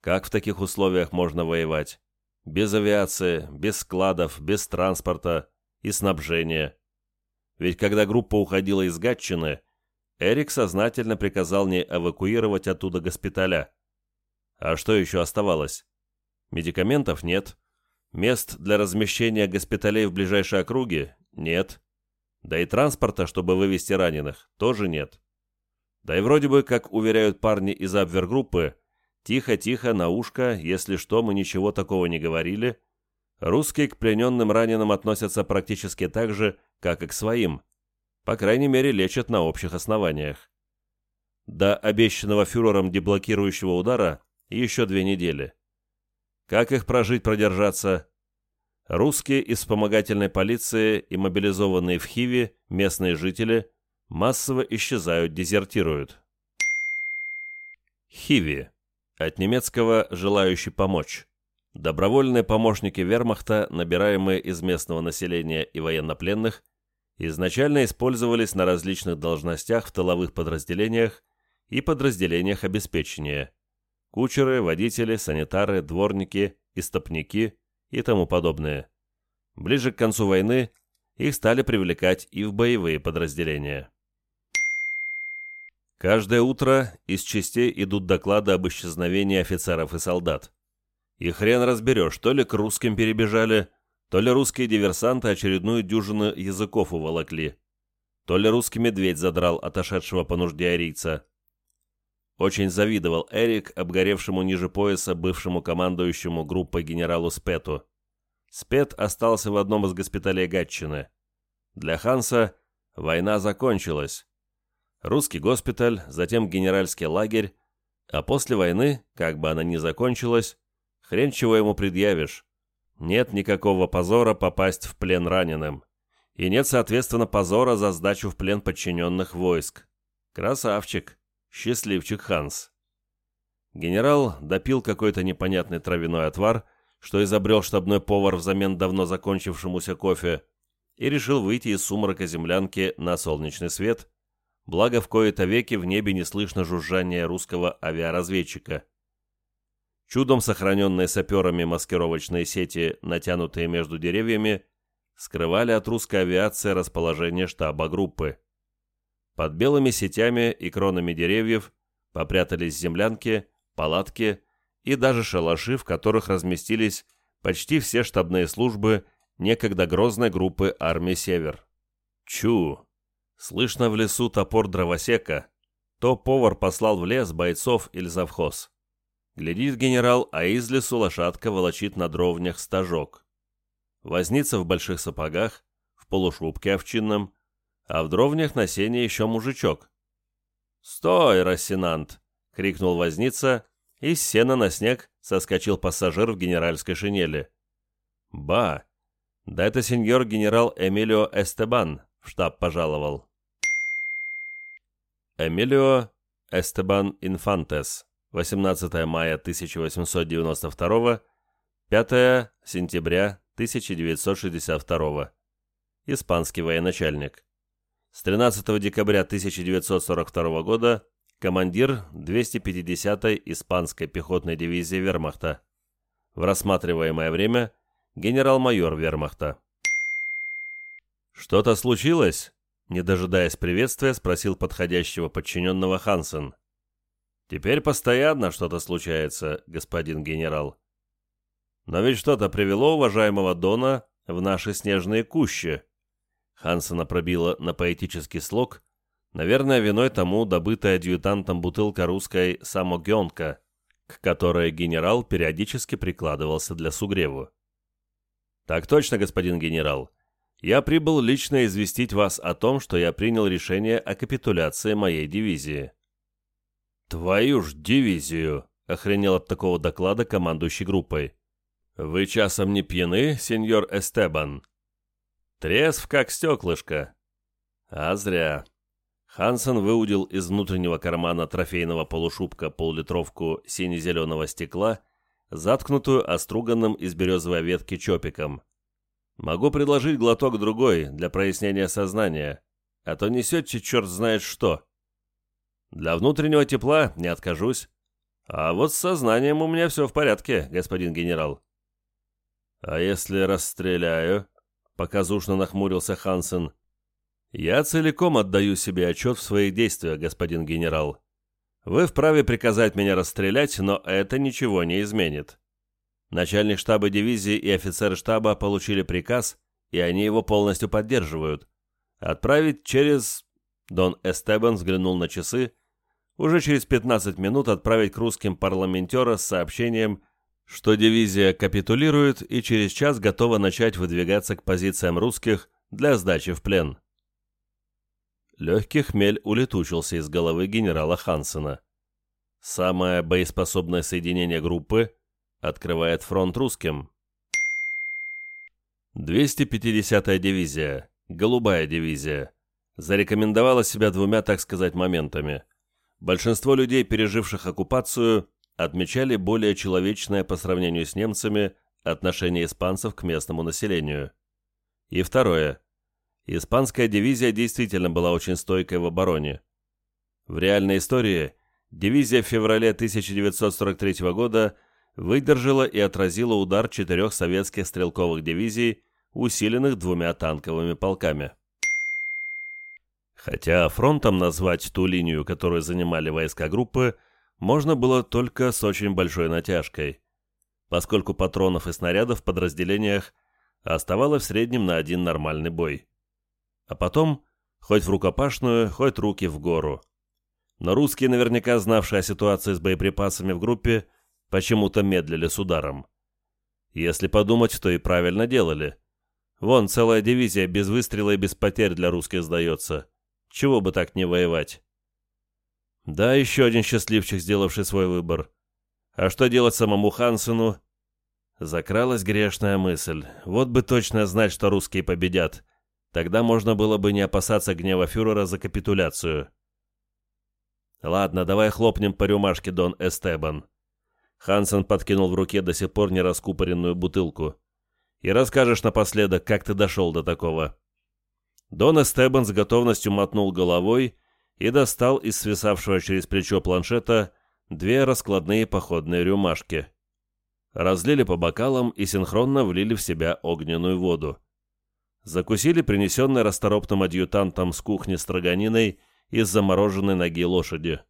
Как в таких условиях можно воевать? Без авиации, без складов, без транспорта и снабжения. Ведь когда группа уходила из Гатчины, Эрик сознательно приказал не эвакуировать оттуда госпиталя. А что еще оставалось? Медикаментов нет. Мест для размещения госпиталей в ближайшей округе нет. Да и транспорта, чтобы вывести раненых, тоже нет. Да и вроде бы, как уверяют парни из Абвергруппы, тихо-тихо, на ушко, если что, мы ничего такого не говорили, русские к плененным раненым относятся практически так же, как и к своим. По крайней мере, лечат на общих основаниях. До обещанного фюрером деблокирующего удара еще две недели. Как их прожить, продержаться? Русские из вспомогательной полиции и мобилизованные в Хиве местные жители массово исчезают, дезертируют. Хиви. От немецкого «желающий помочь». Добровольные помощники вермахта, набираемые из местного населения и военнопленных, изначально использовались на различных должностях в тыловых подразделениях и подразделениях обеспечения – кучеры, водители, санитары, дворники, истопники и тому подобное. Ближе к концу войны их стали привлекать и в боевые подразделения. Каждое утро из частей идут доклады об исчезновении офицеров и солдат. И хрен разберешь, то ли к русским перебежали, то ли русские диверсанты очередную дюжину языков уволокли, то ли русский медведь задрал отошедшего по нужде арийца. Очень завидовал Эрик, обгоревшему ниже пояса бывшему командующему группой генералу Спету. Спет остался в одном из госпиталей Гатчины. Для Ханса война закончилась. Русский госпиталь, затем генеральский лагерь, а после войны, как бы она ни закончилась, хрен чего ему предъявишь. Нет никакого позора попасть в плен раненым. И нет, соответственно, позора за сдачу в плен подчиненных войск. Красавчик. Счастливчик Ханс. Генерал допил какой-то непонятный травяной отвар, что изобрел штабной повар взамен давно закончившемуся кофе, и решил выйти из сумрака землянки на солнечный свет, благо в кои-то веки в небе не слышно жужжания русского авиаразведчика. Чудом сохраненные саперами маскировочные сети, натянутые между деревьями, скрывали от русской авиации расположение штаба группы. Под белыми сетями и кронами деревьев попрятались землянки, палатки и даже шалаши, в которых разместились почти все штабные службы некогда грозной группы армии «Север». Чу! Слышно в лесу топор дровосека. То повар послал в лес бойцов или завхоз. Глядит генерал, а из лесу лошадка волочит на дровнях стажок. Возница в больших сапогах, в полушубке овчинном, а в дровнях на сене еще мужичок. «Стой, Рассенант!» — крикнул возница, и с сена на снег соскочил пассажир в генеральской шинели. «Ба! Да это сеньор генерал Эмилио Эстебан в штаб пожаловал». Эмилио Эстебан Инфантес 18 мая 1892, 5 сентября 1962. Испанский военачальник. С 13 декабря 1942 года командир 250-й испанской пехотной дивизии вермахта. В рассматриваемое время генерал-майор вермахта. «Что-то случилось?» Не дожидаясь приветствия, спросил подходящего подчиненного Хансен. Теперь постоянно что-то случается, господин генерал. Но ведь что-то привело уважаемого Дона в наши снежные кущи. Хансена пробила на поэтический слог, наверное, виной тому добытая адъютантом бутылка русской самогонка, к которой генерал периодически прикладывался для сугреву. «Так точно, господин генерал. я прибыл лично известить вас о том, что я принял решение о капитуляции моей дивизии». «Твою ж дивизию!» — охренел от такого доклада командующий группой. «Вы часом не пьяны, сеньор Эстебан?» «Трезв, как стеклышко». «А зря». Хансен выудил из внутреннего кармана трофейного полушубка поллитровку сине-зеленого стекла, заткнутую оструганным из березовой ветки чопиком. Могу предложить глоток другой для прояснения сознания, а то несете черт знает что. Для внутреннего тепла не откажусь. А вот с сознанием у меня все в порядке, господин генерал. А если расстреляю? Показушно нахмурился Хансен. Я целиком отдаю себе отчет в своих действиях, господин генерал. Вы вправе приказать меня расстрелять, но это ничего не изменит. Начальник штаба дивизии и офицеры штаба получили приказ, и они его полностью поддерживают. Отправить через... Дон Эстебан взглянул на часы. Уже через 15 минут отправить к русским парламентера с сообщением, что дивизия капитулирует и через час готова начать выдвигаться к позициям русских для сдачи в плен. Легкий хмель улетучился из головы генерала Хансена. Самое боеспособное соединение группы открывает фронт русским. 250-я дивизия, голубая дивизия, зарекомендовала себя двумя, так сказать, моментами. Большинство людей, переживших оккупацию, отмечали более человечное по сравнению с немцами отношение испанцев к местному населению. И второе. Испанская дивизия действительно была очень стойкой в обороне. В реальной истории дивизия в феврале 1943 года – выдержала и отразила удар четырех советских стрелковых дивизий, усиленных двумя танковыми полками. Хотя фронтом назвать ту линию, которую занимали войска группы, можно было только с очень большой натяжкой, поскольку патронов и снарядов в подразделениях оставалось в среднем на один нормальный бой. А потом, хоть в рукопашную, хоть руки в гору. Но русские, наверняка знавшие о ситуации с боеприпасами в группе, почему-то медлили с ударом. Если подумать, то и правильно делали. Вон, целая дивизия без выстрела и без потерь для русских сдается. Чего бы так не воевать? Да, еще один счастливчик, сделавший свой выбор. А что делать самому Хансену? Закралась грешная мысль. Вот бы точно знать, что русские победят. Тогда можно было бы не опасаться гнева фюрера за капитуляцию. Ладно, давай хлопнем по рюмашке, Дон Эстебан. Хансен подкинул в руке до сих пор не раскупоренную бутылку. «И расскажешь напоследок, как ты дошел до такого». Дон Эстебан с готовностью мотнул головой и достал из свисавшего через плечо планшета две раскладные походные рюмашки. Разлили по бокалам и синхронно влили в себя огненную воду. Закусили принесенной расторопным адъютантом с кухни строганиной из замороженной ноги лошади.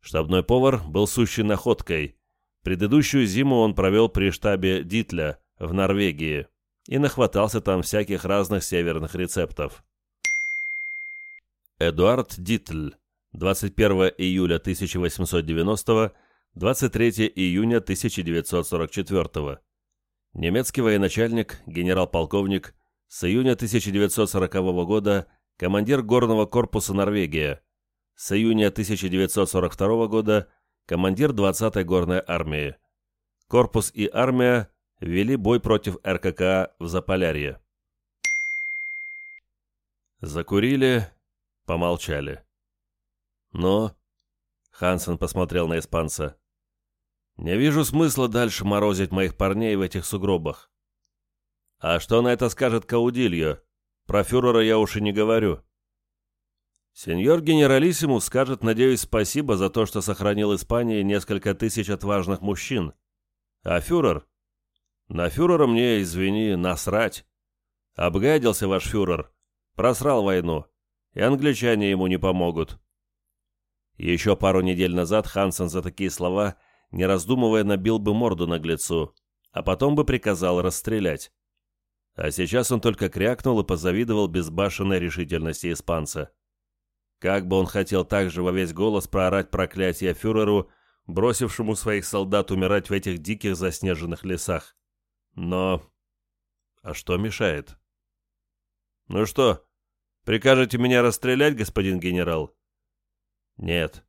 Штабной повар был сущей находкой, Предыдущую зиму он провел при штабе Дитля в Норвегии и нахватался там всяких разных северных рецептов. Эдуард Дитль, 21 июля 1890 23 июня 1944 Немецкий военачальник, генерал-полковник, с июня 1940 года командир горного корпуса Норвегия, с июня 1942 года командир 20-й горной армии. Корпус и армия вели бой против РКК в Заполярье. Закурили, помолчали. «Но...» — Хансен посмотрел на испанца. «Не вижу смысла дальше морозить моих парней в этих сугробах. А что на это скажет Каудильо? Про фюрера я уж и не говорю. Сеньор Генералиссимус скажет, надеюсь, спасибо за то, что сохранил Испании несколько тысяч отважных мужчин. А фюрер? На фюрера мне, извини, насрать. Обгадился ваш фюрер, просрал войну, и англичане ему не помогут. Еще пару недель назад Хансен за такие слова, не раздумывая, набил бы морду наглецу, а потом бы приказал расстрелять. А сейчас он только крякнул и позавидовал безбашенной решительности испанца. Как бы он хотел также во весь голос проорать проклятие фюреру, бросившему своих солдат умирать в этих диких заснеженных лесах. Но... А что мешает? «Ну что, прикажете меня расстрелять, господин генерал?» «Нет.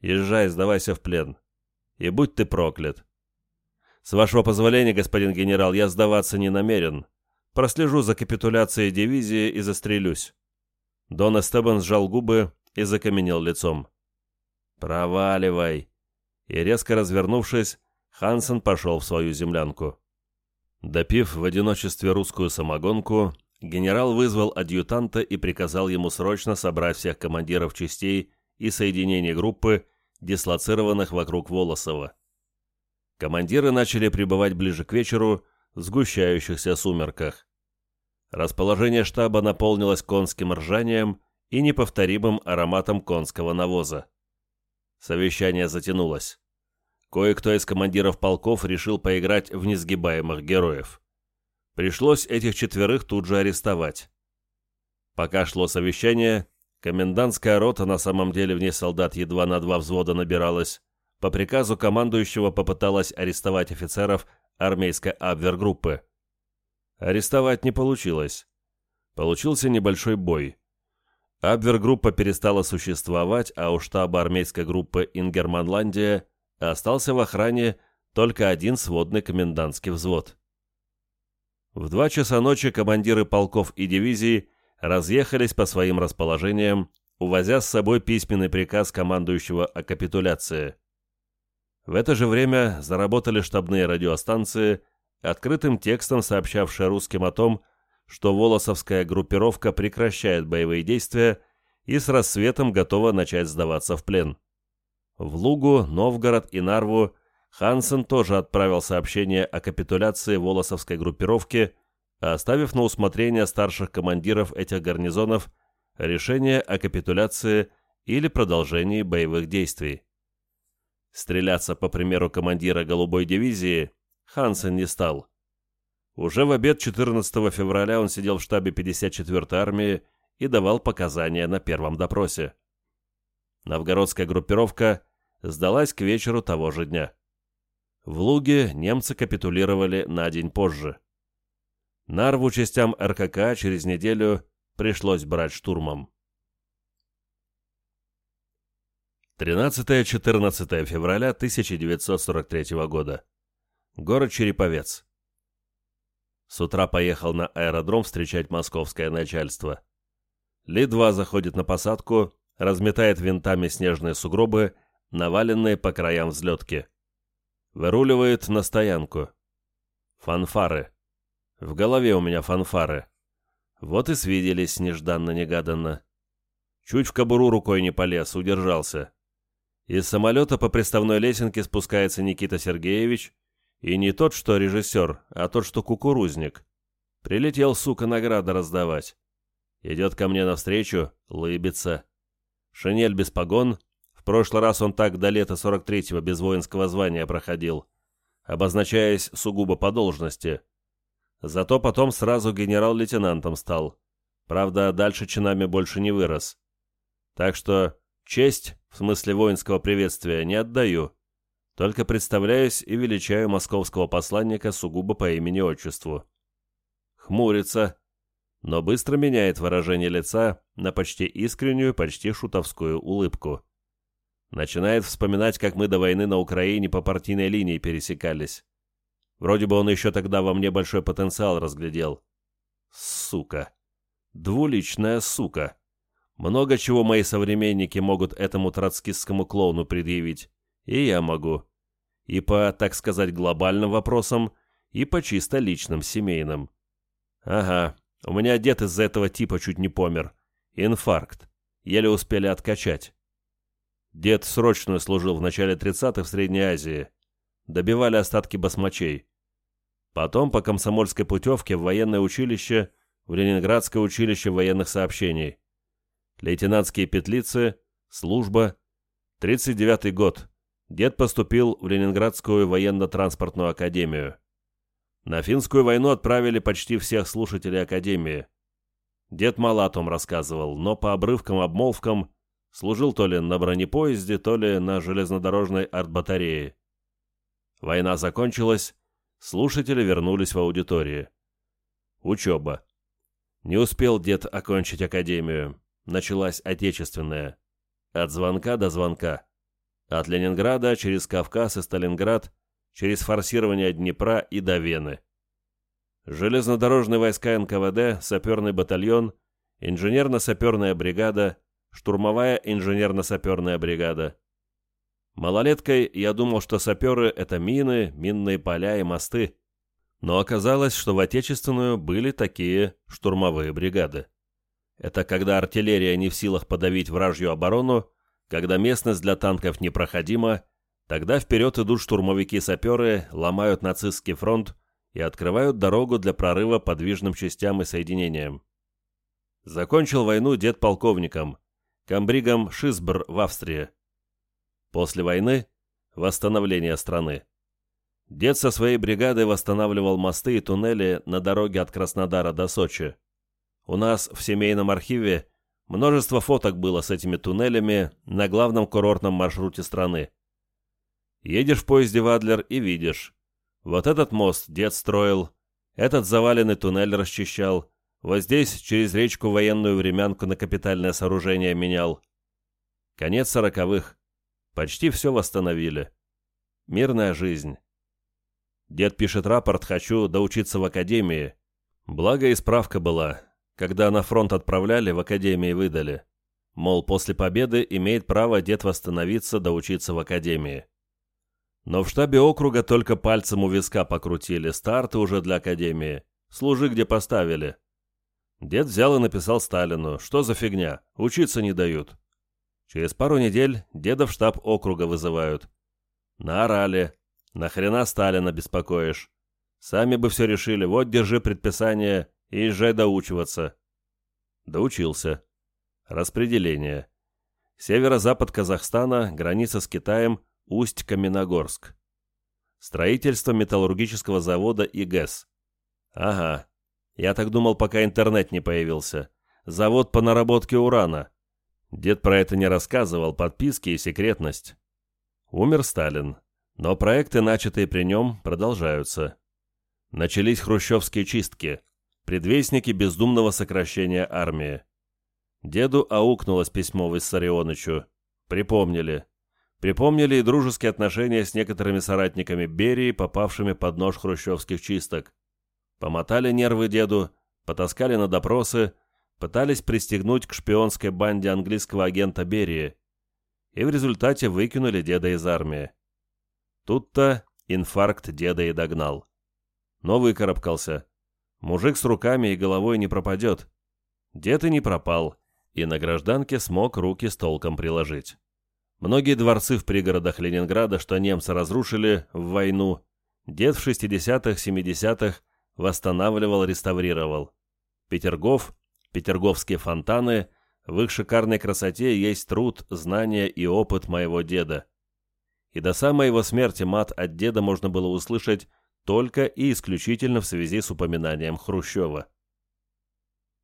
Езжай, сдавайся в плен. И будь ты проклят. С вашего позволения, господин генерал, я сдаваться не намерен. Прослежу за капитуляцией дивизии и застрелюсь». Дон Эстебан сжал губы и закаменел лицом. «Проваливай!» И резко развернувшись, Хансен пошел в свою землянку. Допив в одиночестве русскую самогонку, генерал вызвал адъютанта и приказал ему срочно собрать всех командиров частей и соединений группы, дислоцированных вокруг Волосова. Командиры начали прибывать ближе к вечеру в сгущающихся сумерках. Расположение штаба наполнилось конским ржанием и неповторимым ароматом конского навоза. Совещание затянулось. Кое-кто из командиров полков решил поиграть в несгибаемых героев. Пришлось этих четверых тут же арестовать. Пока шло совещание, комендантская рота, на самом деле в ней солдат едва на два взвода набиралась, по приказу командующего попыталась арестовать офицеров армейской абвергруппы. Арестовать не получилось. Получился небольшой бой. Абвергруппа перестала существовать, а у штаба армейской группы Ингерманландия остался в охране только один сводный комендантский взвод. В два часа ночи командиры полков и дивизий разъехались по своим расположениям, увозя с собой письменный приказ командующего о капитуляции. В это же время заработали штабные радиостанции, открытым текстом сообщавшие русским о том, что Волосовская группировка прекращает боевые действия и с рассветом готова начать сдаваться в плен. В Лугу, Новгород и Нарву Хансен тоже отправил сообщение о капитуляции Волосовской группировки, оставив на усмотрение старших командиров этих гарнизонов решение о капитуляции или продолжении боевых действий. Стреляться по примеру командира голубой дивизии Хансен не стал. Уже в обед 14 февраля он сидел в штабе 54-й армии и давал показания на первом допросе. Новгородская группировка сдалась к вечеру того же дня. В Луге немцы капитулировали на день позже. Нарву частям РКК через неделю пришлось брать штурмом. 13-14 февраля 1943 года. Город Череповец. С утра поехал на аэродром встречать московское начальство. Ли-2 заходит на посадку, разметает винтами снежные сугробы наваленные по краям взлетки. Выруливает на стоянку. Фанфары. В голове у меня фанфары. Вот и свиделись нежданно-негаданно. Чуть в кобуру рукой не полез, удержался. Из самолета по приставной лесенке спускается Никита Сергеевич, и не тот, что режиссер, а тот, что кукурузник. Прилетел, сука, награды раздавать. Идет ко мне навстречу, лыбится. Шинель без погон, в прошлый раз он так до лета 43-го без воинского звания проходил, обозначаясь сугубо по должности. Зато потом сразу генерал-лейтенантом стал. Правда, дальше чинами больше не вырос. Так что честь, в смысле воинского приветствия, не отдаю. Только представляюсь и величаю московского посланника сугубо по имени-отчеству. Хмурится, но быстро меняет выражение лица на почти искреннюю, почти шутовскую улыбку. Начинает вспоминать, как мы до войны на Украине по партийной линии пересекались. Вроде бы он еще тогда во мне большой потенциал разглядел. Сука. Двуличная сука. Много чего мои современники могут этому троцкистскому клоуну предъявить. И я могу. И по, так сказать, глобальным вопросам, и по чисто личным, семейным. Ага, у меня дед из-за этого типа чуть не помер. Инфаркт. Еле успели откачать. Дед срочную служил в начале 30-х в Средней Азии. Добивали остатки басмачей. Потом по комсомольской путевке в военное училище, в Ленинградское училище военных сообщений. Лейтенантские петлицы, служба. 39-й год. Дед поступил в Ленинградскую военно-транспортную академию. На финскую войну отправили почти всех слушателей академии. Дед мало о том рассказывал, но по обрывкам-обмолвкам Служил то ли на бронепоезде, то ли на железнодорожной артбатарее. Война закончилась, слушатели вернулись в аудитории. Учеба. Не успел дед окончить академию. Началась отечественная. От звонка до звонка. От Ленинграда через Кавказ и Сталинград, через форсирование Днепра и до Вены. Железнодорожные войска НКВД, саперный батальон, инженерно-саперная бригада, штурмовая инженерно-саперная бригада. Малолеткой я думал, что саперы — это мины, минные поля и мосты. Но оказалось, что в Отечественную были такие штурмовые бригады. Это когда артиллерия не в силах подавить вражью оборону, когда местность для танков непроходима, тогда вперед идут штурмовики-саперы, ломают нацистский фронт и открывают дорогу для прорыва подвижным частям и соединениям. Закончил войну дед полковником, комбригом Шисбр в Австрии. После войны – восстановление страны. Дед со своей бригадой восстанавливал мосты и туннели на дороге от Краснодара до Сочи. У нас в семейном архиве множество фоток было с этими туннелями на главном курортном маршруте страны. Едешь в поезде в Адлер и видишь. Вот этот мост дед строил, этот заваленный туннель расчищал, вот здесь через речку военную времянку на капитальное сооружение менял. Конец сороковых. Почти все восстановили. Мирная жизнь. Дед пишет рапорт «Хочу доучиться в академии». Благо и справка была. Когда на фронт отправляли, в академии выдали. Мол, после победы имеет право дед восстановиться, доучиться в академии. Но в штабе округа только пальцем у виска покрутили. Старты уже для академии. Служи, где поставили. Дед взял и написал Сталину. Что за фигня? Учиться не дают. Через пару недель деда в штаб округа вызывают. Наорали. Нахрена Сталина беспокоишь? Сами бы все решили. Вот, держи предписание и езжай доучиваться. Доучился. Распределение. Северо-запад Казахстана, граница с Китаем, Усть-Каменогорск. Строительство металлургического завода и ГЭС. Ага. Я так думал, пока интернет не появился. Завод по наработке урана. Дед про это не рассказывал, подписки и секретность. Умер Сталин, но проекты, начатые при нем, продолжаются. Начались хрущевские чистки, предвестники бездумного сокращения армии. Деду аукнулось письмо Виссарионовичу. Припомнили. Припомнили и дружеские отношения с некоторыми соратниками Берии, попавшими под нож хрущевских чисток. Помотали нервы деду, потаскали на допросы, пытались пристегнуть к шпионской банде английского агента Берии и в результате выкинули деда из армии. Тут-то инфаркт деда и догнал. Но выкарабкался. Мужик с руками и головой не пропадет. Дед и не пропал, и на гражданке смог руки с толком приложить. Многие дворцы в пригородах Ленинграда, что немцы разрушили в войну, дед в 60-х, 70-х восстанавливал, реставрировал. Петергоф Петерговские фонтаны, в их шикарной красоте есть труд, знания и опыт моего деда. И до самой его смерти мат от деда можно было услышать только и исключительно в связи с упоминанием Хрущева.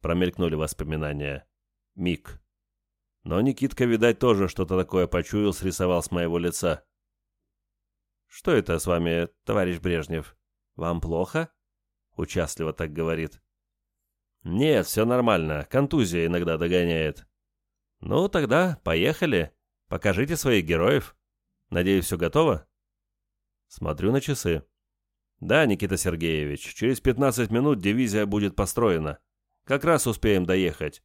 Промелькнули воспоминания. Миг. Но Никитка, видать, тоже что-то такое почуял, срисовал с моего лица. «Что это с вами, товарищ Брежнев? Вам плохо?» Участливо так говорит. «Нет, все нормально. Контузия иногда догоняет». «Ну, тогда поехали. Покажите своих героев. Надеюсь, все готово?» Смотрю на часы. «Да, Никита Сергеевич, через 15 минут дивизия будет построена. Как раз успеем доехать».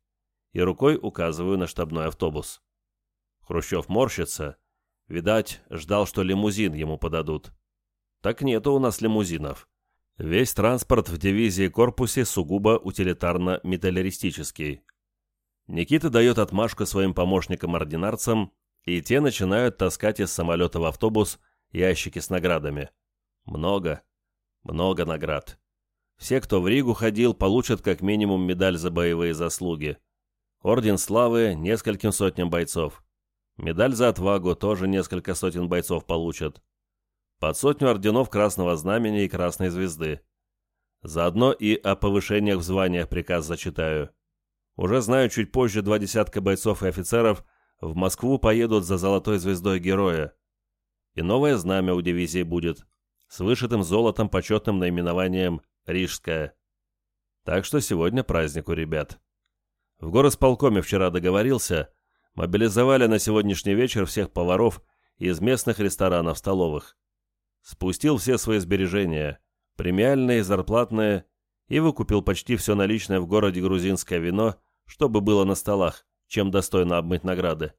И рукой указываю на штабной автобус. Хрущев морщится. Видать, ждал, что лимузин ему подадут. Так нету у нас лимузинов. Весь транспорт в дивизии корпусе сугубо утилитарно-металлеристический. Никита дает отмашку своим помощникам-ординарцам, и те начинают таскать из самолета в автобус ящики с наградами. Много, много наград. Все, кто в Ригу ходил, получат как минимум медаль за боевые заслуги. Орден славы нескольким сотням бойцов. Медаль за отвагу тоже несколько сотен бойцов получат под сотню орденов Красного Знамени и Красной Звезды. Заодно и о повышениях в званиях приказ зачитаю. Уже знаю, чуть позже два десятка бойцов и офицеров в Москву поедут за Золотой Звездой Героя. И новое знамя у дивизии будет, с вышитым золотом почетным наименованием «Рижская». Так что сегодня праздник у ребят. В горосполкоме вчера договорился, мобилизовали на сегодняшний вечер всех поваров из местных ресторанов-столовых. Спустил все свои сбережения, премиальные, зарплатные, и выкупил почти все наличное в городе грузинское вино, чтобы было на столах, чем достойно обмыть награды.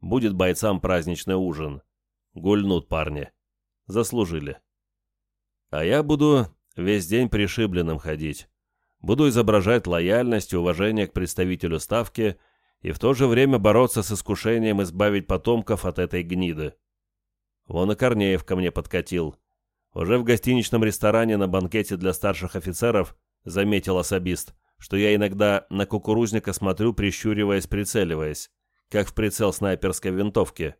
Будет бойцам праздничный ужин. Гульнут парни. Заслужили. А я буду весь день пришибленным ходить. Буду изображать лояльность и уважение к представителю Ставки и в то же время бороться с искушением избавить потомков от этой гниды. Вон и Корнеев ко мне подкатил. Уже в гостиничном ресторане на банкете для старших офицеров заметил особист, что я иногда на кукурузника смотрю, прищуриваясь, прицеливаясь, как в прицел снайперской винтовки.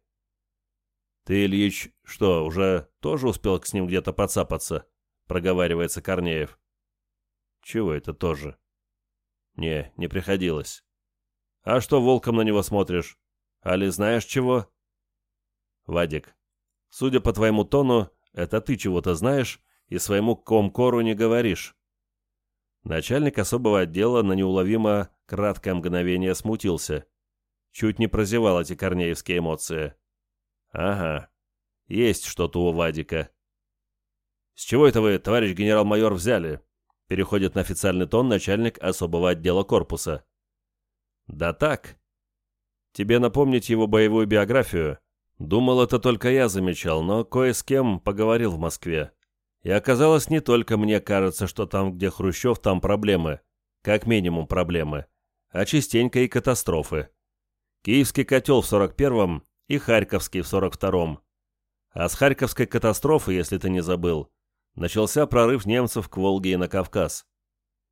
«Ты, Ильич, что, уже тоже успел с ним где-то подцапаться?» — проговаривается Корнеев. «Чего это тоже?» «Не, не приходилось». «А что волком на него смотришь? Али знаешь чего?» «Вадик, судя по твоему тону, это ты чего-то знаешь и своему комкору не говоришь». Начальник особого отдела на неуловимо краткое мгновение смутился. Чуть не прозевал эти корнеевские эмоции. «Ага, есть что-то у Вадика». «С чего это вы, товарищ генерал-майор, взяли?» Переходит на официальный тон начальник особого отдела корпуса. «Да так. Тебе напомнить его боевую биографию? Думал, это только я замечал, но кое с кем поговорил в Москве. И оказалось, не только мне кажется, что там, где Хрущев, там проблемы. Как минимум проблемы. А частенько и катастрофы. Киевский котел в 41-м и Харьковский в 42-м. А с Харьковской катастрофы, если ты не забыл, начался прорыв немцев к Волге и на Кавказ.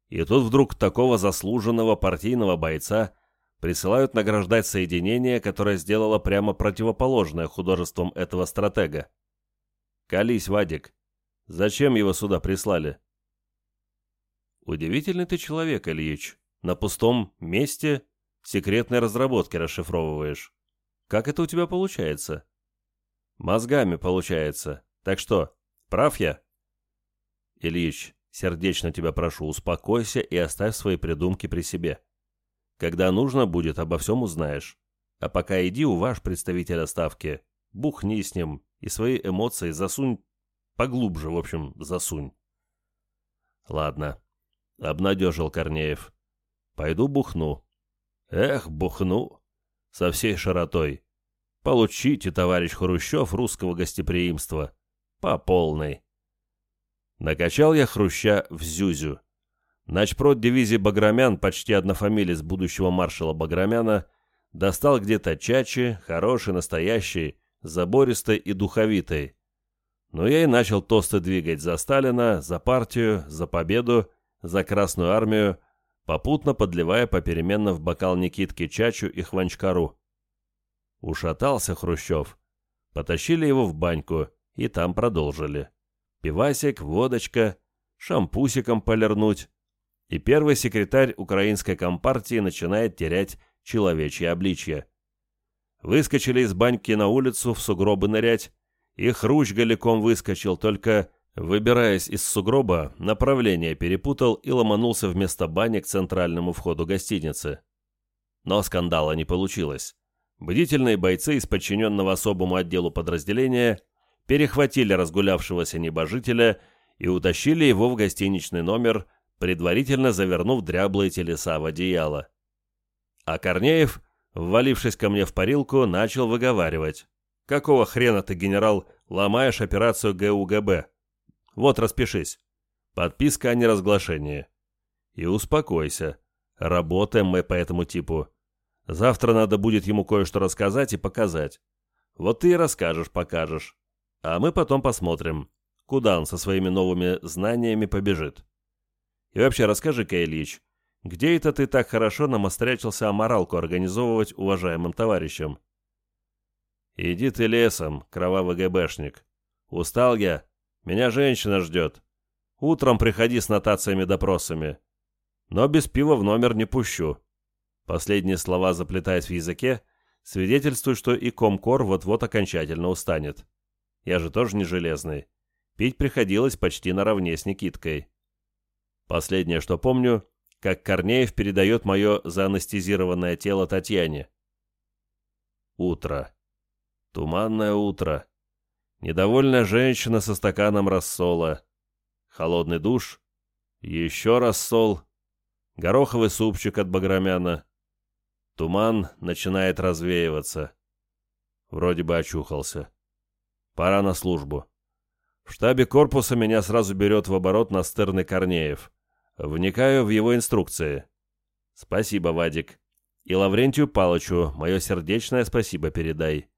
И тут вдруг такого заслуженного партийного бойца присылают награждать соединение, которое сделало прямо противоположное художеством этого стратега. Колись, Вадик, Зачем его сюда прислали?» «Удивительный ты человек, Ильич. На пустом месте секретные разработки расшифровываешь. Как это у тебя получается?» «Мозгами получается. Так что, прав я?» «Ильич, сердечно тебя прошу, успокойся и оставь свои придумки при себе. Когда нужно будет, обо всем узнаешь. А пока иди у ваш представителя ставки, бухни с ним и свои эмоции засунь Поглубже, в общем, засунь. Ладно, обнадежил Корнеев. Пойду бухну. Эх, бухну. Со всей широтой. Получите, товарищ Хрущев, русского гостеприимства. По полной. Накачал я Хруща в Зюзю. Начпрод дивизии Баграмян, почти однофамилец будущего маршала Баграмяна, достал где-то чачи, хороший, настоящий, забористый и духовитый. Но я и начал тосты двигать за Сталина, за партию, за победу, за Красную армию, попутно подливая попеременно в бокал Никитки Чачу и Хванчкару. Ушатался Хрущев. Потащили его в баньку и там продолжили. Пивасик, водочка, шампусиком полирнуть. И первый секретарь украинской компартии начинает терять человечье обличье. Выскочили из баньки на улицу в сугробы нырять, и хрущ голиком выскочил, только, выбираясь из сугроба, направление перепутал и ломанулся вместо бани к центральному входу гостиницы. Но скандала не получилось. Бдительные бойцы из подчиненного особому отделу подразделения перехватили разгулявшегося небожителя и утащили его в гостиничный номер, предварительно завернув дряблые телеса в одеяло. А Корнеев, ввалившись ко мне в парилку, начал выговаривать. Какого хрена ты, генерал, ломаешь операцию ГУГБ? Вот распишись. Подписка о неразглашении. И успокойся. Работаем мы по этому типу. Завтра надо будет ему кое-что рассказать и показать. Вот ты и расскажешь, покажешь. А мы потом посмотрим, куда он со своими новыми знаниями побежит. И вообще расскажи-ка, Ильич, где это ты так хорошо намострячился аморалку организовывать уважаемым товарищам? «Иди ты лесом, кровавый ГБшник. Устал я. Меня женщина ждет. Утром приходи с нотациями-допросами. Но без пива в номер не пущу». Последние слова заплетаясь в языке, свидетельствуют, что и Комкор вот-вот окончательно устанет. Я же тоже не железный. Пить приходилось почти наравне с Никиткой. Последнее, что помню, как Корнеев передает мое заанестезированное тело Татьяне. Утро. Туманное утро. Недовольная женщина со стаканом рассола. Холодный душ. Еще рассол. Гороховый супчик от баграмяна. Туман начинает развеиваться. Вроде бы очухался. Пора на службу. В штабе корпуса меня сразу берет в оборот настырный Корнеев. Вникаю в его инструкции. Спасибо, Вадик. И Лаврентию Палычу мое сердечное спасибо передай.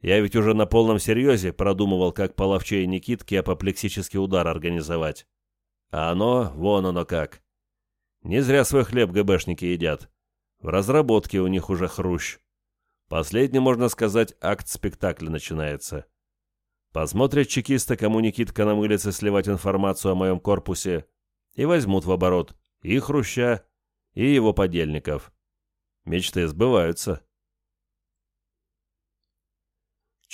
Я ведь уже на полном серьезе продумывал, как половчей Никитке апоплексический удар организовать. А оно, вон оно как. Не зря свой хлеб ГБшники едят. В разработке у них уже хрущ. Последний, можно сказать, акт спектакля начинается. Посмотрят чекисты, кому Никитка намылится сливать информацию о моем корпусе, и возьмут в оборот и Хруща, и его подельников. Мечты сбываются.